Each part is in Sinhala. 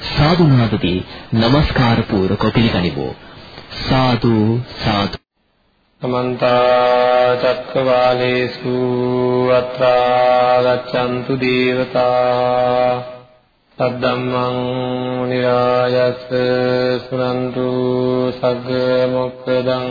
සාදු නාදදී নমස්කාර පූර්වක පිළිගනිමු. සාදු සාදු. සමන්ත චක්කවාලේසු අත්‍රා ගච්ඡන්තු දේවතා සද්දම්මං නිරායස් සුනන්තු සග්ග මොක්ඛදං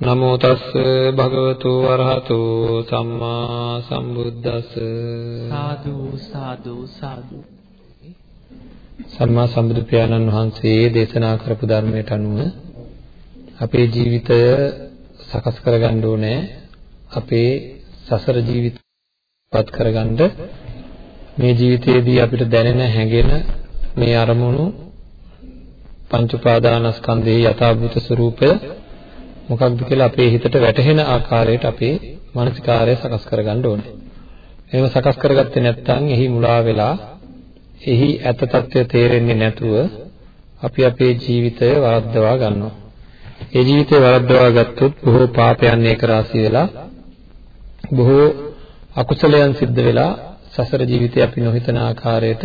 නමෝ තස්ස භගවතු වරහතෝ සම්මා සම්බුද්දස්ස. සාදු සාදු සාදු. සම්මා සම්බුදු පියාණන් වහන්සේ දේශනා කරපු ධර්මයට අනුව අපේ ජීවිතය සකස් කරගන්න ඕනේ. අපේ සසර ජීවිතපත් කරගන්න. මේ ජීවිතයේදී අපිට දැනෙන හැඟෙන මේ අරමුණු පංච උපාදානස්කන්ධයේ යථාභූත ස්වરૂපය මොකක්ද කියලා අපේ හිතට වැටහෙන ආකාරයට අපේ මානසිකාරය සකස් කරගන්න ඕනේ. එහෙම සකස් කරගත්තේ නැත්නම් එහි මුලා වෙලා එහි ඇත తත්වය තේරෙන්නේ නැතුව අපි අපේ ජීවිතය වරද්දවා ගන්නවා. ඒ ජීවිතය වරද්දවා ගත්තොත් බොහෝ පාපයන් ඒක රාශී වෙලා බොහෝ අකුසලයන් සිද්ධ වෙලා සසර ජීවිතේ අපි නොහිතන ආකාරයට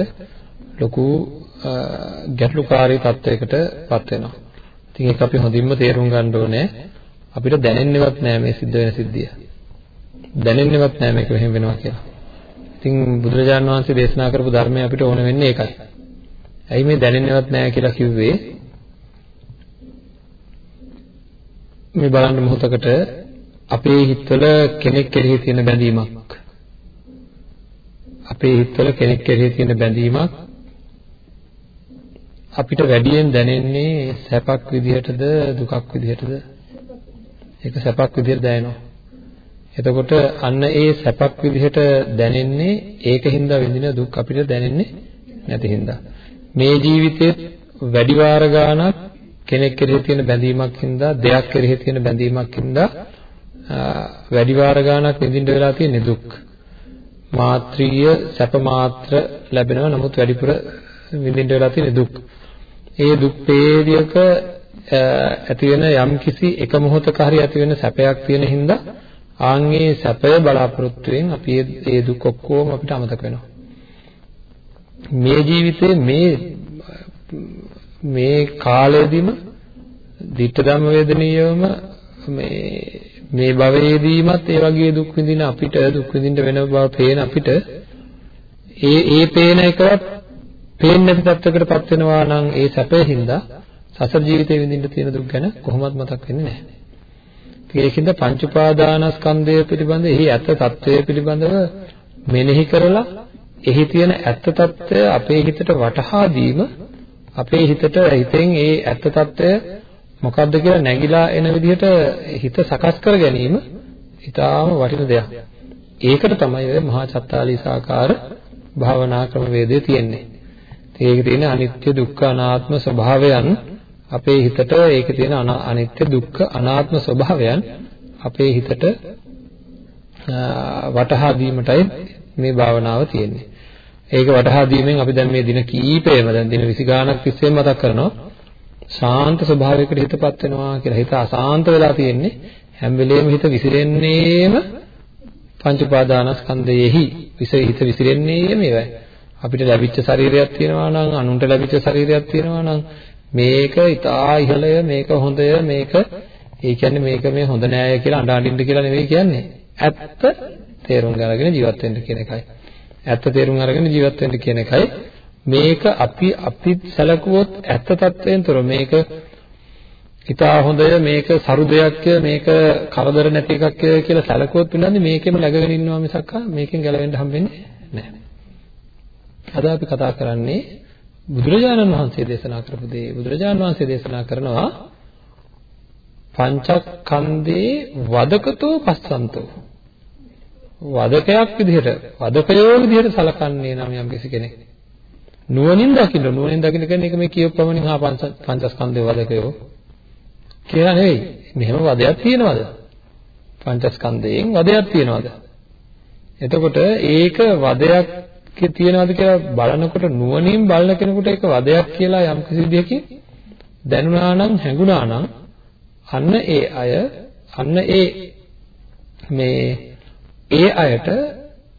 ලොකු ගැටලුකාරී තත්වයකටපත් වෙනවා. ඉතින් ඒක අපි හොඳින්ම තේරුම් ගන්න ඕනේ. අපිට දැනෙන්නේවත් නෑ මේ සිද්ධ වෙන සිද්ධිය. දැනෙන්නේවත් නෑ මේක මෙහෙම වෙනවා කියලා. ඉතින් බුදුරජාණන් වහන්සේ දේශනා කරපු ධර්මය අපිට ඕන වෙන්නේ ඒකයි. ඇයි මේ දැනෙන්නේවත් නෑ කියලා කිව්වේ? මේ බලන්න මොහොතකට අපේ හිතවල කෙනෙක් කෙරෙහි තියෙන බැඳීමක් අපේ හිතවල කෙනෙක් කෙරෙහි තියෙන බැඳීමක් අපිට වැඩියෙන් දැනෙන්නේ සැපක් විදිහටද දුකක් විදිහටද ඒක සැපක් විදිහට දැනෙනවා එතකොට අන්න ඒ සැපක් විදිහට දැනෙන්නේ ඒකින්ද විඳින දුක් අපිට දැනෙන්නේ නැති හින්දා මේ ජීවිතේ වැඩි වාර ගාණක් කෙනෙක් කෙරෙහි තියෙන බැඳීමක් හින්දා දෙයක් කෙරෙහි තියෙන බැඳීමක් හින්දා වැඩි වාර ගාණක් විඳින්න වෙලා තියෙන දුක්. මාත්‍රීය සැප මාත්‍ර ලැබෙනවා නමුත් වැඩිපුර විඳින්න වෙලා තියෙන දුක්. ඒ දුක් වේදියක ඇති වෙන යම් කිසි එක මොහොතක හරි ඇති වෙන සැපයක් තියෙන හින්දා ආන්ගේ සැපය බලාපොරොත්තුෙන් අපි ඒ දුක් ඔක්කොම අපිට අමතක වෙනවා. මේ ජීවිතේ මේ මේ කාලෙදිම ditta ධම්ම වේදනීයවම මේ මේ භවයේදීමත් ඒ වගේ දුක් විඳින අපිට දුක් විඳින්න වෙන බව පේන අපිට ඒ ඒ පේන එකවත් පේන්නේ නැති තත්යකටපත් වෙනවා නම් ඒ සැපේ හින්දා සසර ජීවිතේ විඳින්න තියෙන දුක් ගැන කොහොමවත් මතක් වෙන්නේ නැහැ. ඒකින්ද පංච උපාදානස්කන්ධය පිළිබඳ එහි ඇත්ත తත්වය පිළිබඳව මෙනෙහි කරලා එහි තියෙන ඇත්ත తත්වය අපේ හිතට වටහා දීම අපේ හිතට හිතෙන් ඒ ඇත්ත తත්වය මොකද්ද කියලා නැగిලා එන විදිහට හිත සකස් කර ගැනීම ඊටාම වටින දෙයක්. ඒකට තමයි ඔය මහා චත්තාලීසාකාර භාවනා ක්‍රම වේදේ තියෙන්නේ. ඒකේ තියෙන අනිත්‍ය දුක්ඛ අනාත්ම ස්වභාවයන් අපේ හිතට ඒකේ තියෙන අනිත්‍ය දුක්ඛ අනාත්ම ස්වභාවයන් අපේ හිතට වටහා දීමටයි මේ භාවනාව තියෙන්නේ. ඒක වටහා දීමෙන් අපි දැන් මේ දින කීපෙම දැන් දින 20 ගාණක් තිස්සේ මතක් කරනවා ශාන්ත ස්වභාවයකට හිතපත් වෙනවා කියලා. හිත අශාන්ත වෙලා තියෙන්නේ හැම වෙලෙම හිත විසිරෙන්නේම පංච උපාදානස්කන්ධයෙහි හිත විසිරෙන්නේම ඒවයි. අපිට ලැබිච්ච ශරීරයක් තියෙනවා නම් අනුන්ට ලැබිච්ච ශරීරයක් තියෙනවා නම් මේක ඉතා ඉහළය මේක හොඳය මේක ඒ කියන්නේ මේක මේ හොඳ නෑය කියලා අඬ අඬින්න කියලා නෙවෙයි කියන්නේ. ඇත්ත තේරුම් අරගෙන ජීවත් වෙන්න කියන එකයි. ඇත්ත තේරුම් අරගෙන ජීවත් වෙන්න කියන එකයි මේක අපි අපි සැලකුවොත් ඇත්ත తත්වයෙන් තොර මේක ඉතා හොඳය මේක සරු දෙයක්ය මේක කරදර නැති එකක්ය කියලා සැලකුවොත් වෙනන්නේ මේකෙම läගගෙන ඉන්නවා මිසක් මේකෙන් ගැලවෙන්න හම්බෙන්නේ නැහැ. අද අපි කතා කරන්නේ බුදුරජාණන් වහන්සේ දේශනා කරපු දේ බුදුරජාණන් වහන්සේ දේශනා කරනවා පංචස්කන්ධේ වදකතෝ පස්සන්තෝ. වදකයක් විදිහට වදකයෝ විදිහට සලකන්නේ නම් යම් කෙනෙක්. නුවණින් දකින්න නුවණින් දකින්න කියන්නේ ඒක මේ කියව ප්‍රමණින් හා පංචස්කන්ධේ වදකයෝ. කියලා නෙවෙයි. මෙහෙම වදයක් තියෙනවද? පංචස්කන්ධයෙන් වදයක් තියෙනවද? එතකොට ඒක වදයක් තියෙනවද කියලා බලනකොට නුවණින් බලන කෙනෙකුට ඒක වදයක් කියලා යම් කිසි විදිහකින් දැනුණා නම් හැඟුණා නම් අන්න ඒ අය අන්න ඒ මේ ඒ අයට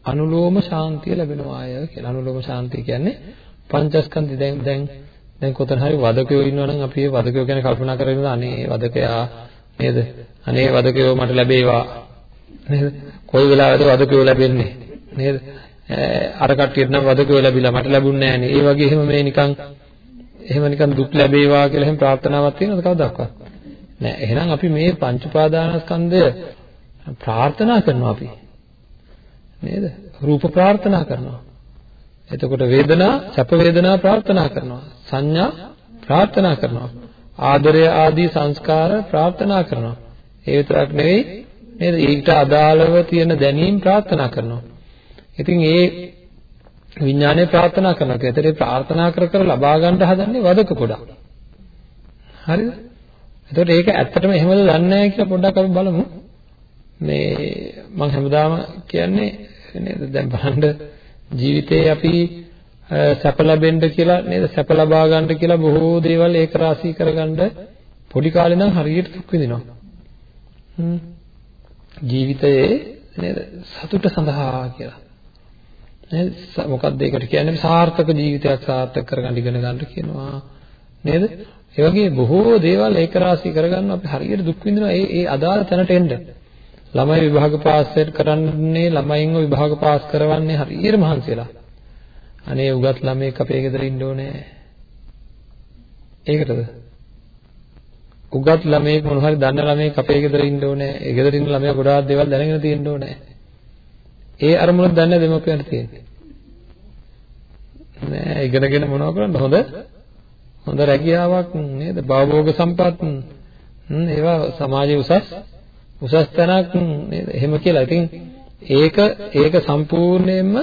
අනුලෝම ශාන්තිය ලැබෙනවා අය කියලා. අනුලෝම ශාන්තිය කියන්නේ පංචස්කන්ධය දැන් දැන් දැන් කොතන හරි වදකයෝ ඉන්නවා නම් අපි ඒ වදකයෝ ගැන කල්පනා කරගෙන අනේ වදකයා නේද? අනේ වදකයෝ මට ලැබේවා නේද? කොයි වෙලාවද වදකයෝ ලැබෙන්නේ නේද? අර කට්ටියට නම් වදකයෝ ලැබිලා මට ලැබුණේ නැහැ නේ. ඒ වගේ එහෙම මේ නිකන් එහෙම නිකන් දුක් ලැබේවා කියලා එහෙම ප්‍රාර්ථනාවක් තියෙනවද කවදාවත්? නෑ. එහෙනම් අපි මේ පංච උපාදානස්කන්ධය ප්‍රාර්ථනා කරනවා අපි. නේද? රූප ප්‍රාර්ථනා කරනවා. එතකොට වේදනා, සැප වේදනා ප්‍රාර්ථනා කරනවා. සංඥා ප්‍රාර්ථනා කරනවා. ආදරය ආදී සංස්කාර ප්‍රාර්ථනා කරනවා. ඒ විතරක් නෙවෙයි නේද? ඊට අදාළව තියෙන දැනීම් ප්‍රාර්ථනා කරනවා. ඉතින් ඒ විඥානය ප්‍රාර්ථනා කරනවා. ඒතරේ ප්‍රාර්ථනා කර කර ලබා ගන්න හදන්නේ වදක පොඩක්. හරිද? එතකොට ඒක ඇත්තටම එහෙමද දන්නේ නැහැ කියලා පොඩ්ඩක් අපි බලමු. මේ මම හැමදාම කියන්නේ නේද දැන් බලන්න ජීවිතේ අපි සැප ලැබෙන්න කියලා නේද සැප ලබා ගන්න කියලා බොහෝ දේවල් ඒක රාශී කරගන්න පොඩි කාලේ ඉඳන් හරියට දුක් විඳිනවා. ජීවිතයේ නේද සතුට සඳහා කියලා. නේද මොකක්ද ඒකට කියන්නේ සාර්ථක ජීවිතයක් සාර්ථක කරගන්න ඉගෙන ගන්න කියනවා. නේද? ඒ වගේ බොහෝ දේවල් ඒක රාශී කරගන්න අපි හරියට දුක් විඳිනවා ඒ ඒ අදාළ තැනට එන්න. ළමයි විභාග පාස් කරන්නේ ළමයින්ව විභාග පාස් කරවන්නේ හරියට මහන්සියලා. අනේ උගත් ළමයෙක් අපේ ගෙදර ඉන්න ඕනේ. ඒකටද? උගත් ළමයෙක් මොන හරි දන්න ළමයෙක් අපේ ගෙදර ඉන්න ඕනේ. ඒ ගෙදර ඉන්න ළමයා ගොඩාක් දේවල් දැනගෙන තියෙන්න ඕනේ. ඒ අරමුණ දන්නේ දෙමෝපියන්ට තියෙන්නේ. නෑ ඉගෙනගෙන මොනව කරන්නද හොඳ හොඳ රැකියාවක් නේද? භවභෝග සම්පත් ඒවා සමාජයේ උසස් උසස් තැනක් නේද? එහෙම කියලා. ඉතින් ඒක ඒක සම්පූර්ණයෙන්ම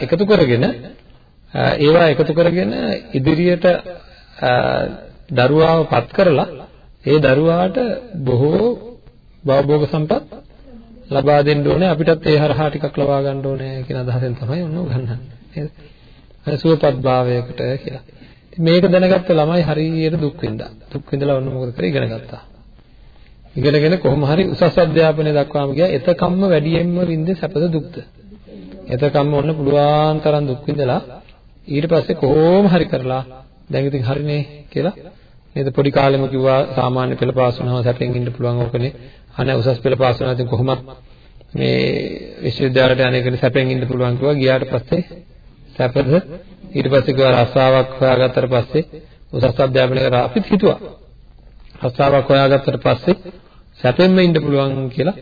එකතු කරගෙන ඒවා එකතු කරගෙන ඉදිරියට දරුවාව පත් කරලා ඒ දරුවාට බොහෝ භවභෝග සම්පත් ලබා දෙන්න ඕනේ අපිටත් ඒ හරහා ටිකක් ලබා ගන්න ඕනේ කියන අදහසෙන් තමයි ඔන්න උගන්වන්නේ නේද? සුවපත් භාවයකට කියලා. මේක දැනගත්ත ළමයි හරියට දුක් විඳා. දුක් විඳලා ඔන්න මොකද කරේ ඉගෙන ගත්තා. ඉගෙනගෙන කොහොම හරි උසස් අධ්‍යාපනය දක්වාම ගියා. එතකම්ම වැඩියෙන්ම විඳේ සැපද දුක්ද? එතකම්ම ඔන්න පුළුවන් තරම් දුක් විඳලා ඊට පස්සේ කොහොම හරි කරලා දැන් ඉතින් හරිනේ කියලා නේද පොඩි කාලෙම කිව්වා සාමාන්‍ය පෙළ පාස් වුණාම සැපෙන් ඉන්න පුළුවන් ඕකනේ. අනේ උසස් පෙළ පාස් වුණා ඉතින් කොහොමත් මේ විශ්වවිද්‍යාලයට අනේකනේ සැපෙන් ඉන්න පුළුවන් කිව්වා. ගියාට පස්සේ සැපද? ඊට පස්සේ කිව්වා රස්සාවක් හොයාගත්තට පස්සේ උසස් අධ්‍යාපනය කරා. අපිත් හිතුවා රස්සාවක් හොයාගත්තට පස්සේ සැපෙන්ම ඉන්න පුළුවන් කියලා.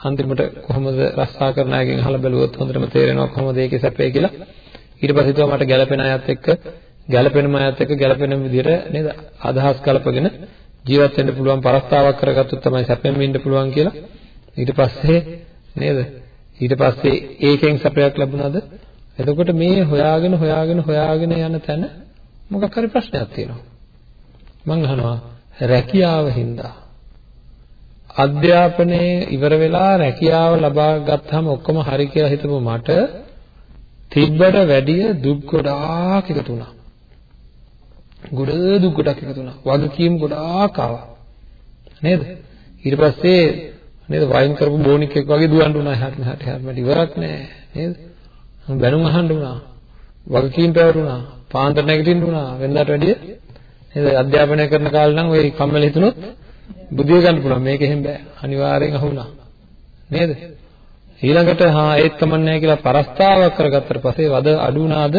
අන්තිමට කොහොමද රස්සා කරන අයගෙන් අහලා බැලුවොත් හොඳටම තේරෙනවා කොහොමද ඒකේ සැපේ කියලා. ඊට පස්සේ හිතුවා මට ගැළපෙන අයත් එක්ක ගැළපෙනම අයත් එක්ක ගැළපෙන විදිහට නේද? අදහස් කලපගෙන ජීවත් වෙන්න පුළුවන් පරස්තාවක් කරගත්තොත් තමයි සැපෙන්ම ඉන්න පුළුවන් කියලා ඊට පස්සේ නේද ඊට පස්සේ ඒකෙන් සැපයක් ලැබුණාද එතකොට මේ හොයාගෙන හොයාගෙන හොයාගෙන යන තැන මොකක් හරි ප්‍රශ්නයක් තියෙනවා. මම අහනවා රැකියාව හින්දා අධ්‍යාපනයේ ඉවර වෙලා රැකියාව ලබා ගත්තාම ඔක්කොම හරි කියලා හිතපු මට තිබ්බට වැඩිය දුක් ගොඩාක් එකතු වුණා. ගොඩ දුක් ගොඩක් එකතු වුණා. වගකීම් ගොඩාක් ආවා. නේද? ඊට පස්සේ නේද වයින් කරපු බෝනික් එක්ක වගේ දුවන්න උනා එහාට මෙහාට එහාට ඉවරක් නෑ නේද? බැනුම් අහන්න වුණා. වගකීම් පැවරුණා. පාන්දර නැගිටින්න වුණා. වෙනදාට වැඩිය නේද? අධ්‍යාපනය කරන කාලේ නම් ওই කම්මැලි හිතුනොත් බුදිය ගන්න පුළුවන්. මේක එහෙම බෑ. අනිවාර්යෙන් අහුණා. නේද? ඊළඟට හා ඒත් කමන්නේ කියලා පරස්තාවක් කරගත්තට පස්සේ වද අඩු වුණාද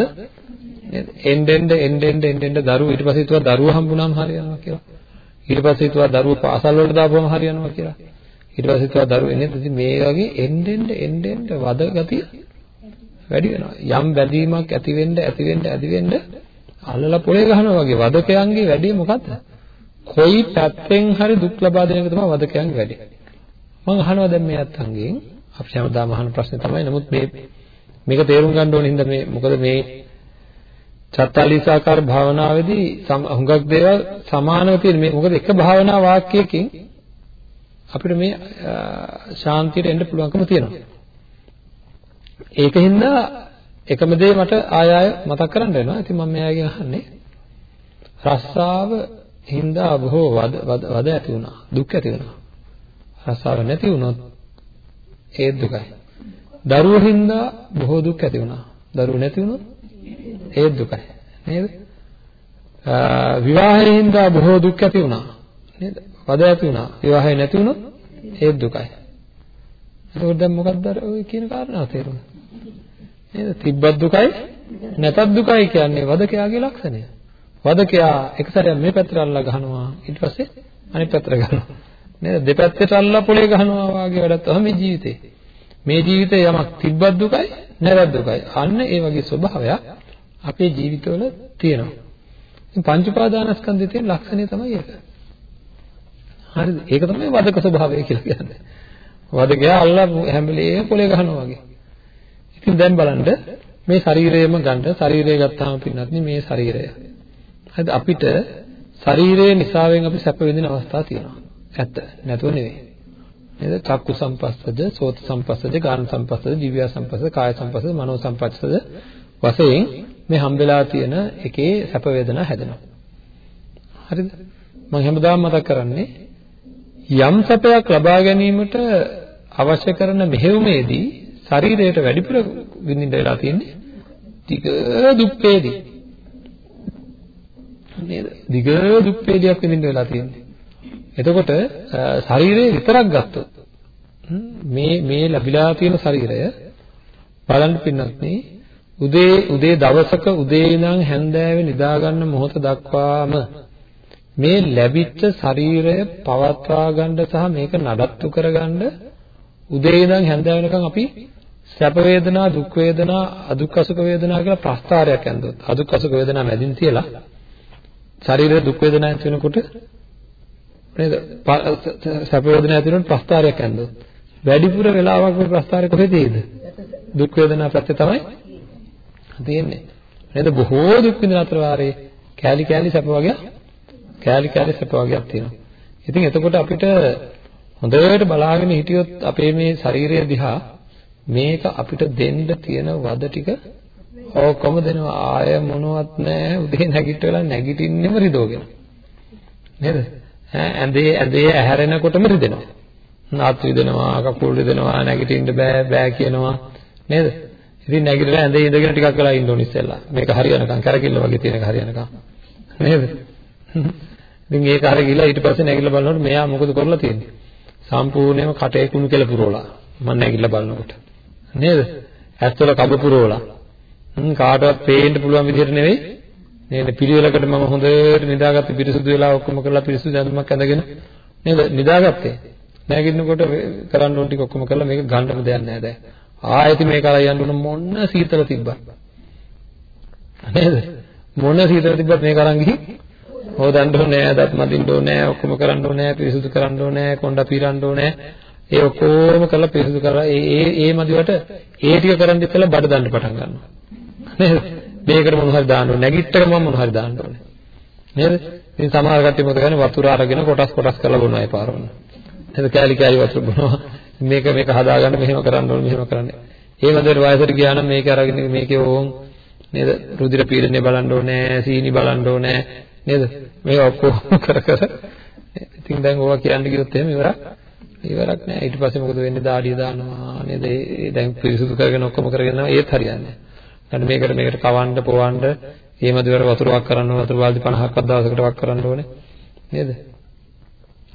නේද? එන්න එන්න එන්න එන්න එන්න එන්න දරුවෝ ඊට පස්සේ හිතුවා දරුවෝ හම්බුනාම හරියනවා කියලා. ඊට පස්සේ හිතුවා දරුවෝ පාසල් වලට දාපුවම හරියනවා කියලා. ඊට පස්සේ හිතුවා දරුවෝ එන්නේ ඉතින් මේ වගේ එන්න එන්න එන්න එන්න වද ගතිය වැඩි වෙනවා. යම් බැඳීමක් ඇති වෙන්න ඇති වෙන්න ඇති වෙන්න අල්ලලා පොලේ ගහනවා වගේ වදකයන්ගේ වැඩි මොකද්ද? කොයි පැත්තෙන් හරි දුක් ලබා දෙන එක තමයි වදකයන්ගේ වැඩි. මම අහනවා දැන් මේ අත්ංගෙන් අපි හැමදාම අහන ප්‍රශ්නේ තමයි. නමුත් මේ මේක තේරුම් ගන්න ඕනේ හින්දා මේ මොකද මේ චත්තාලීසාකාර භාවනාවේදී හුඟක් දේවල් සමානව තියෙන මේ මොකද එක භාවනා වාක්‍යයකින් අපිට මේ ශාන්තියට එන්න පුළුවන්කම තියෙනවා. ඒකින්ද එකම දේ මට ආය ආය මතක් කරන්න වෙනවා. ඉතින් මම මෙයාගෙන් අහන්නේ රස්සාව හින්දා බොහෝ වද වද ඇති වුණා. දුක් ඇති වුණා. රස්සාව නැති වුණොත් ඒ දුකයි. දරුවෝ හින්දා බොහෝ දුක් ඇති වුණා. දරුවෝ නැති වුණොත් ඒ දුකයි. නේද? විවාහයෙන් හින්දා බොහෝ දුක් ඇති වුණා. නේද? වද ඇති වුණා. විවාහය නැති වුණොත් ඒ දුකයි. එතකොට දැන් මොකක්ද අර ඔය කියන කාරණාව තේරුණා? නේද? තිබ්බත් දුකයි නැතත් දුකයි කියන්නේ වදකයාගේ ලක්ෂණය. වදකයා එක සැරයක් මේ පැත්තට අල්ලලා ගහනවා ඊට පස්සේ අනිත් පැත්තට ගහනවා. නේද? දෙපැත්තට අල්ලලා පොලේ ගහනවා වගේ වැඩක් තමයි මේ ජීවිතේ. මේ ජීවිතේ යමක් තිබ්බත් දුකයි නැතත් දුකයි. අන්න ඒ වගේ ස්වභාවයක් අපේ ජීවිතවල තියෙනවා. ඉතින් පංච උපාදානස්කන්ධයේ තියෙන ලක්ෂණය තමයි ඒක. හරිද? ඒක තමයි වදක ස්වභාවය කියලා කියන්නේ. වදකයා අල්ලා හැම වෙලේම පොලේ ගහනවා වගේ. ඉතින් දැන් බලන්න මේ ශරීරයම ගන්න ශරීරය ගත්තාම පින්නත් මේ ශරීරය. හරිද? අපිට ශරීරයේ නිසාවෙන් අපි සැප විඳින අවස්ථා තියෙනවා. ඇත්ත. නැතුව නෙවෙයි. නේද? චක්කු සම්පස්සද, සෝත සම්පස්සද, ගාන සම්පස්සද, දිව්‍ය සම්පස්සද, කාය සම්පස්සද, මනෝ සම්පස්සද වශයෙන් මේ හම්බෙලා තියෙන එකේ සැප වේදනා හැදෙනවා. හරිද? මම හැමදාම මතක් කරන්නේ යම් සැපයක් ලබා ගැනීමට අවශ්‍ය කරන මෙහෙයුමේදී ශරීරයට වැඩිපුර විඳින්න වෙලා තියෙන්නේ ටික දුක්පේදී. නේද? දිග දුක්පේදියක් විඳින්න වෙලා තියෙන්නේ. එතකොට ශරීරය විතරක් ගත්තොත් මේ මේ ලැබිලා තියෙන ශරීරය බලන්න පින්නත් නේ උදේ උදේ දවසක උදේ ඉඳන් හැන්දෑවේ නිදා ගන්න මොහොත දක්වාම මේ ලැබිච්ච ශරීරය පවත්වා ගන්න සහ මේක නඩත්තු කරගන්න උදේ ඉඳන් හැන්දෑව වෙනකන් අපි සැප වේදනා දුක් වේදනා අදුක් අසුක වේදනා කියලා ප්‍රස්තාරයක් ඇඳුවොත් අදුක් අසුක වේදනා මැදින් තියලා ශරීරයේ දුක් වේදනා ඇති වෙනකොට නේද? සැප වේදනා ඇති වෙනකොට ප්‍රස්තාරයක් ඇඳුවොත් වැඩිපුර වෙලාවක් මේ ප්‍රස්තාරය කොහෙදීද දුක් වේදනා පැත්තේ තමයි තියෙන්නේ. නේද? බොහෝ දුක් විඳින අතර වාරේ කෑලි කෑලි සැප වගේ කෑලි කෑලි සැප වගේක් තියෙනවා. ඉතින් එතකොට අපිට හොඳට බලාගෙන හිටියොත් අපේ මේ ශරීරය දිහා මේක අපිට දෙන්න තියෙන වද ටික ඔක්කොම දෙනවා. ආය මොනවත් නැහැ උදේ නැගිටලා නැගිටින්නෙම රිදෝගෙන. නේද? ඈ ඇඳේ ඇඳේ ඇහැරෙනකොටම රිදෙනවා. නාත් රිදෙනවා කකුල් රිදෙනවා නැගිටින්න බෑ බෑ කියනවා. නේද? ඉතින් නැගිටලා ඇඳේ ඉඳගෙන ටිකක් වෙලා ඉන්න ඕනි ඉස්සෙල්ලා. මේක හරියනකම් කරකිල්ල වගේ තියෙන එක හරියනකම්. නේද? ඉතින් ඒක හරිය ගිහලා ඊට පස්සේ නැගිටලා බලනකොට මෙයා මොකද කරලා තියෙන්නේ? සම්පූර්ණයෙන්ම කටේ කුණු කෙල පුරවලා. මම නැගිටලා බලනකොට. නේද? ඇස්වල කබ පුරවලා. කාටවත් පේන්න පුළුවන් විදිහට නෙවෙයි. නේද? පිළිවෙලකට මම හොඳට නිදාගත්ත පිරිසුදු වෙලා ඔක්කොම කරලා පිරිසුදු ඇඳුමක් ඇඳගෙන නේද? නිදාගත්තේ. නැගිටිනකොට කරන්න ඕන ටික ඔක්කොම කරලා මේක ගන්නම දෙයක් නැහැ දැන්. ආයෙත් මේක අරන් යන්න ඕන මොන සීතල තිබ්බත්. නේද? මොන සීතල තිබ්බත් මේක අරන් ගිහින්? හොදන්න ඕනේ දත් මදින්න ඕනේ ඔක්කොම කරන්න ඕනේ පිරිසුදු කරන්න ඕනේ කොණ්ඩ පීරන්න ඕනේ. ඒ ඔක්කොම කරලා පිරිසුදු කරලා ඒ ඒ ඒ මදිවට ඒ ටික කරන් ඉස්සෙල්ලා බඩ දාන්න පටන් ගන්නවා. නේද? මේකට මොන හරි දාන්න ඕනේ නැගිට්ටක මම මොන හරි දාන්න ඕනේ. නේද? ඉතින් සමහර කට්ටිය මොකද කරන්නේ? වතුර අරගෙන කොටස් කොටස් කරලා බොනවා ඒ පාරවල. නේද? කෑලි කෑලි වතුර බොනවා. මේක මේක හදාගන්න මෙහෙම කරන්න ඕනේ මෙහෙම කරන්න. ඒ මදිවට වයසට ගියා නම් මේක අරගෙන මේකේ ඕම් නේද? රුධිර පීඩනය බලන්න ඕනේ සීනි බලන්න ඕනේ නේද? මේ ඔක්කොම කර කර. ඉතින් දැන් ඕවා කියන්න ගියොත් එහෙම ඉවරක් ඉවරක් නෑ. ඊට පස්සේ මොකද වෙන්නේ? දාඩිය දානවා නේද? ඒ දැන් පිරිසුදු කරගෙන ඔක්කොම කරගෙන ඒත් හරියන්නේ නෑ. මේකට මේකට කවන්න පොවන්න එහෙම දෙවර වතුර වක් කරන්න ඕන වතුර බාල්දි 50ක්වත් දවසකට වක් කරන්න ඕනේ නේද?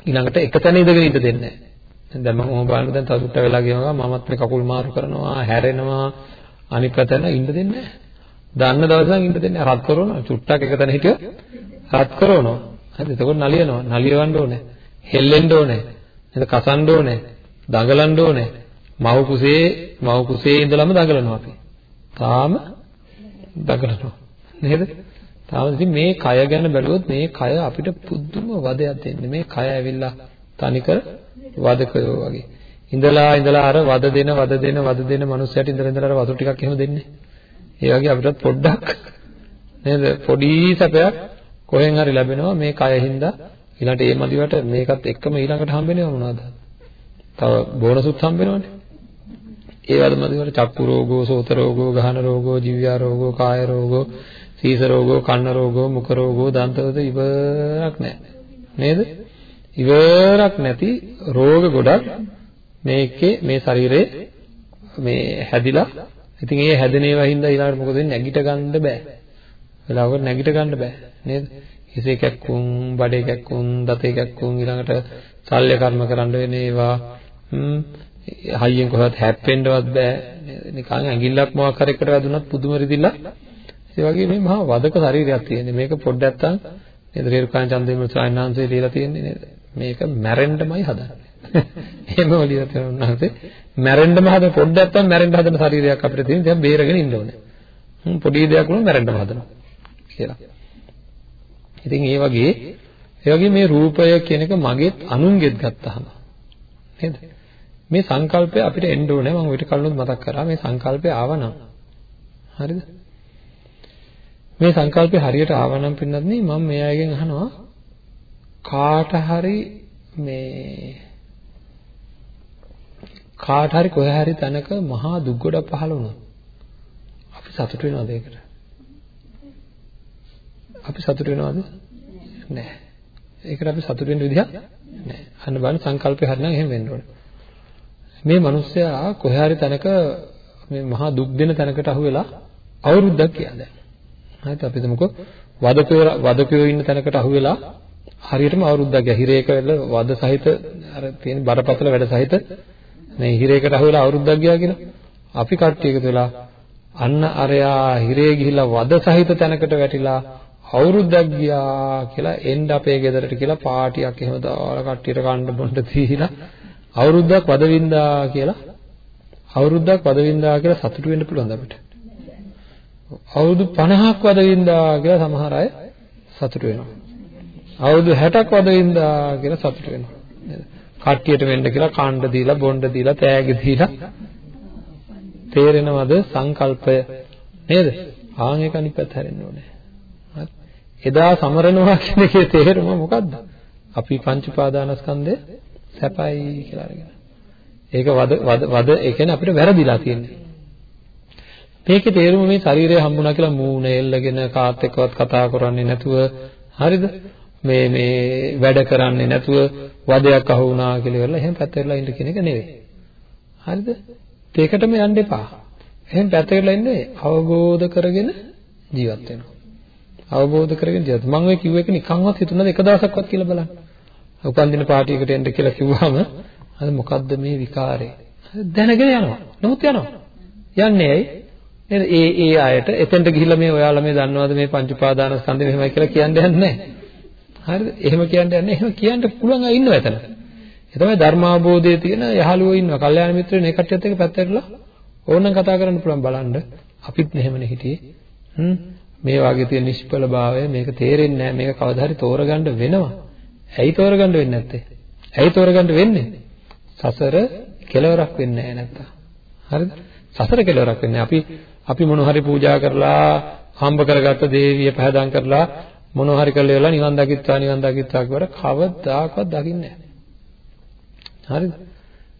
ඊළඟට එක තැන ඉඳගෙන ඉඳ දෙන්නේ නෑ. දැන් මම ඔහොම බලන්න දැන් තවදුරට වෙලා ගියම මමත් මේ කකුල් මාරු කරනවා හැරෙනවා අනිත් පැත්තට ඉන්න දෙන්නේ නෑ දන්න දවස් නම් ඉන්න දෙන්නේ රත් කරනවා. චුට්ටක් එක තැන හිටියොත් රත් කරනවා. හරිද? එතකොට නලියනවා. නලියවන්න ඕනේ. හෙල්ලෙන්න ඕනේ. නේද? කසන්න ඕනේ. දඟලන්න ඕනේ. මව් කුසේ මව් කුසේ ඉඳලම දඟලනවා අපි. තාම දඟලනවා. නේද? තාම ඉතින් මේ කය ගැන බැලුවොත් මේ කය අපිට පුදුම වදයක් දෙන්නේ. මේ කය ඇවිල්ලා තනිකර වදකයෝ වගේ. ඉඳලා ඉඳලා අර වද දෙන වද දෙන වද දෙන මනුස්සයට ඉඳලා ඉඳලා අර වතුර ටිකක් එහෙම දෙන්නේ. ඒ වගේ අපිටත් පොඩ්ඩක් නේද පොඩි සැපයක් කොහෙන් හරි ලැබෙනවා මේ කය හින්දා ඊළඟට ඒ මදිවට මේකත් එක්කම ඊළඟට හම්බෙන්නේ මොනවද? තව බෝනසුත් හම්බෙනවනේ. ඒ වගේම චක්කු රෝගෝ, සෝත රෝගෝ, ගහන රෝගෝ, ජීව්‍යා රෝගෝ, කාය රෝගෝ, සීස රෝගෝ, කන්න රෝගෝ, මුඛ රෝගෝ, දන්ත රෝග ඉවරක් නැහැ. නේද? ඉවරක් නැති රෝග ගොඩක් මේකේ මේ ශරීරේ මේ හැදිලා ඉතින් ඒ හැදෙන ඒවා හින්දා ඊළඟට මොකද වෙන්නේ නැගිට ගන්න බෑ. වෙලාවකට නැගිට ගන්න බෑ නේද? හිසේ කැක්කුම්, බඩේ කැක්කුම්, දතේ කැක්කුම් ඊළඟට ශල්‍ය කර්ම කරන්න වෙන ඒවා හයියෙන් කොහොමද හැප්පෙන්නවත් බෑ. නිකන් ඇඟිල්ලක් මොකක් හරි එකට වැදුනත් පුදුම රිදිලා. ඒ වගේ මේ මහා වදක ශරීරයක් තියෙන්නේ. මේක පොඩ්ඩක් නැත්තම් නේද රේරුකාණ චන්දේම සායනාංශය දීලා තියෙන්නේ නේද? මේක මැරෙන්නමයි හදන්නේ. එහෙම ඔලිය උන්වහන්සේ මැරෙන්නම හද පොඩ්ඩක් නැත්තම් මැරෙන්න හදන ශරීරයක් අපිට තියෙන. දැන් බේරගෙන ඉන්න ඕනේ. පොඩි දෙයක් වුණොත් මැරෙන්නම හදනවා කියලා. ඉතින් ඒ වගේ ඒ වගේ මේ රූපය කියන එක මගේත් අනුන්ගෙත් ගත්තාම නේද? මේ සංකල්පය අපිට එන්න ඕනේ මම ඊට කලිනුත් මතක් කරා මේ සංකල්පය ආවනම් හරිද? මේ සංකල්පය හරියට ආවනම් පින්නත් නේ මම මේ අයගෙන් අහනවා කාට හරි මේ කාට හරි කොහේ හරි තැනක මහා දුක් ගොඩක් පහළ වුණා. අපි සතුට වෙනවද ඒකට? අපි සතුට වෙනවද? නැහැ. ඒකට අපි සතුට වෙන්න විදිහක් නැහැ. අන්න බලන්න සංකල්පය හරිනම් එහෙම වෙන්න ඕනේ. මේ මිනිස්සයා කොහේ හරි තැනක මේ මහා දුක් දෙන තැනකට අහු වෙලා අවුරුද්දක් කියලා දැන්. හරිද අපි හිතමුකෝ වදකෝ වදකෝ ඉන්න තැනකට අහු වෙලා හරියටම අවුරුද්දක් ගියා. හිරේක වෙල වද සහිත අර තියෙන බරපතල වැඩ සහිත මේ හිරේකට අහු වෙලා අවුරුද්දක් ගියා කියලා. අපි කට්ටිය එකතු වෙලා අන්න අරයා හිරේ ගිහිල්ලා වද සහිත තැනකට වැටිලා අවුරුද්දක් ගියා කියලා එන්න අපේ ගෙදරට කියලා පාටියක් එහෙම දාලා කට්ටියට කන්න බොන්න දීලා අවුරුද්දක් වදවින්දා කියලා අවුරුද්දක් වදවින්දා කියලා සතුටු වෙන්න පුළුවන් අපිට. අවුරුදු 50ක් වදවින්දා කියලා සමහර අය සතුටු වෙනවා. අවුරුදු 60ක් වදවින්දා කියලා සතුටු වෙනවා. නේද? කට්ටියට වෙන්න කියලා කාණ්ඩ දීලා බොණ්ඩ දීලා තෑගි දීලා තේරෙනවද සංකල්පය නේද? ආන් එක අනිත් පැත්ත හැරෙන්න ඕනේ. හරි. එදා සමරනවා කියන එකේ තේරුම මොකද්ද? අපි පංච උපාදානස්කන්ධය සැපයි කියලා අරගෙන. ඒක වද වද වද ඒ කියන්නේ අපිට වැරදිලා තියෙන්නේ. මේකේ තේරුම මේ ශරීරය හම්බුණා කියලා මූණ එල්ලගෙන කාත් එක්කවත් කතා කරන්නේ නැතුව හරිද? මේ මේ වැඩ කරන්නේ නැතුව වදයක් අහු වුණා කියලා ඉවරලා එහෙම පැත්තටලා ඉන්න කියන එක නෙවෙයි. හරිද? ඒකටම යන්න එපා. එහෙම පැත්තටලා ඉන්නේ අවබෝධ කරගෙන ජීවත් වෙනවා. අවබෝධ කරගෙන ජීවත්. මම ඔය කිව්ව එක නිකන්වත් හිතුණාද එක දවසක්වත් කියලා බලන්න. උපන්දින පාටියකට එන්න කියලා කිව්වම අද මොකද්ද මේ විකාරේ? දැනගෙන යනවා. නමුත් යනවා. යන්නේ ඇයි? නේද? ඒ ඒ අයට එතෙන්ට ගිහිල්ලා මේ ඔයාලා මේ දන්නවද මේ පංච උපාදාන ස්කන්ධය මෙහෙමයි කියලා කියන්න යන්නේ නැහැ. හරිද? එහෙම කියන්න යන්නේ. එහෙම කියන්න පුළුවන් අය ඉන්නවා එතන. ඒ තමයි ධර්මාබෝධයේ තියෙන යහළුවෝ ඉන්නවා. කල්යාණ මිත්‍රයෝ මේ කට්ටියත් එක්ක පැත්තටලා ඕනනම් කතා කරන්න පුළුවන් බලන්න. අපිත් මෙහෙමනේ හිටියේ. හ්ම් මේ වගේ තියෙන නිෂ්පල භාවය මේක තේරෙන්නේ නැහැ. මේක කවදා හරි තෝරගන්න වෙනවා. ඇයි තෝරගන්න වෙන්නේ නැත්තේ? ඇයි තෝරගන්න වෙන්නේ? සසර කෙලවරක් වෙන්නේ නැහැ නැත්තම්. හරිද? සසර කෙලවරක් වෙන්නේ අපි අපි මොන හරි පූජා කරලා හම්බ කරගත්ත දේවිය පහදම් කරලා මොන හරි කරලා ඉවරලා නිවන් දකිත්වා නිවන් දකිත්වා කියවර කවදාකවත් දකින්නේ නැහැ. හරිද?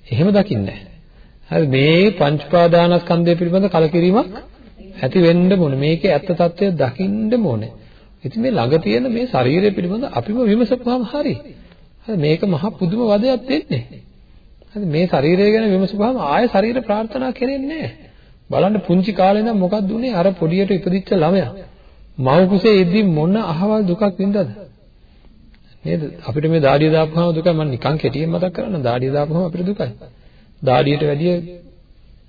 එහෙම දකින්නේ නැහැ. හරි මේ පංච පාදානස්කන්ධය පිළිබඳ කලකිරීමක් ඇති වෙන්න ඕනේ. මේකේ ඇත්ත తත්වය දකින්න ඕනේ. ඉතින් මේ ළඟ තියෙන මේ ශරීරය පිළිබඳ අපිම විමසපුවාම හරි. හරි මේක මහ පුදුම වදයක් දෙන්නේ. හරි මේ ශරීරය ගැන විමසපුවාම ආය ශරීර ප්‍රාර්ථනා කරන්නේ නැහැ. බලන්න පුංචි කාලේ ඉඳන් මොකක්ද උනේ අර පොඩියට ඉපදිච්ච ළමයා. මව කුසේ ඉද්දි මොන අහවල් දුකක් වින්දාද? නේද? අපිට මේ දාඩිය දාපුවාම දුකයි මම නිකන් කෙටියෙන් මතක් කරන්න දාඩිය දාපුවාම අපිට දුකයි. දාඩියට වැඩිය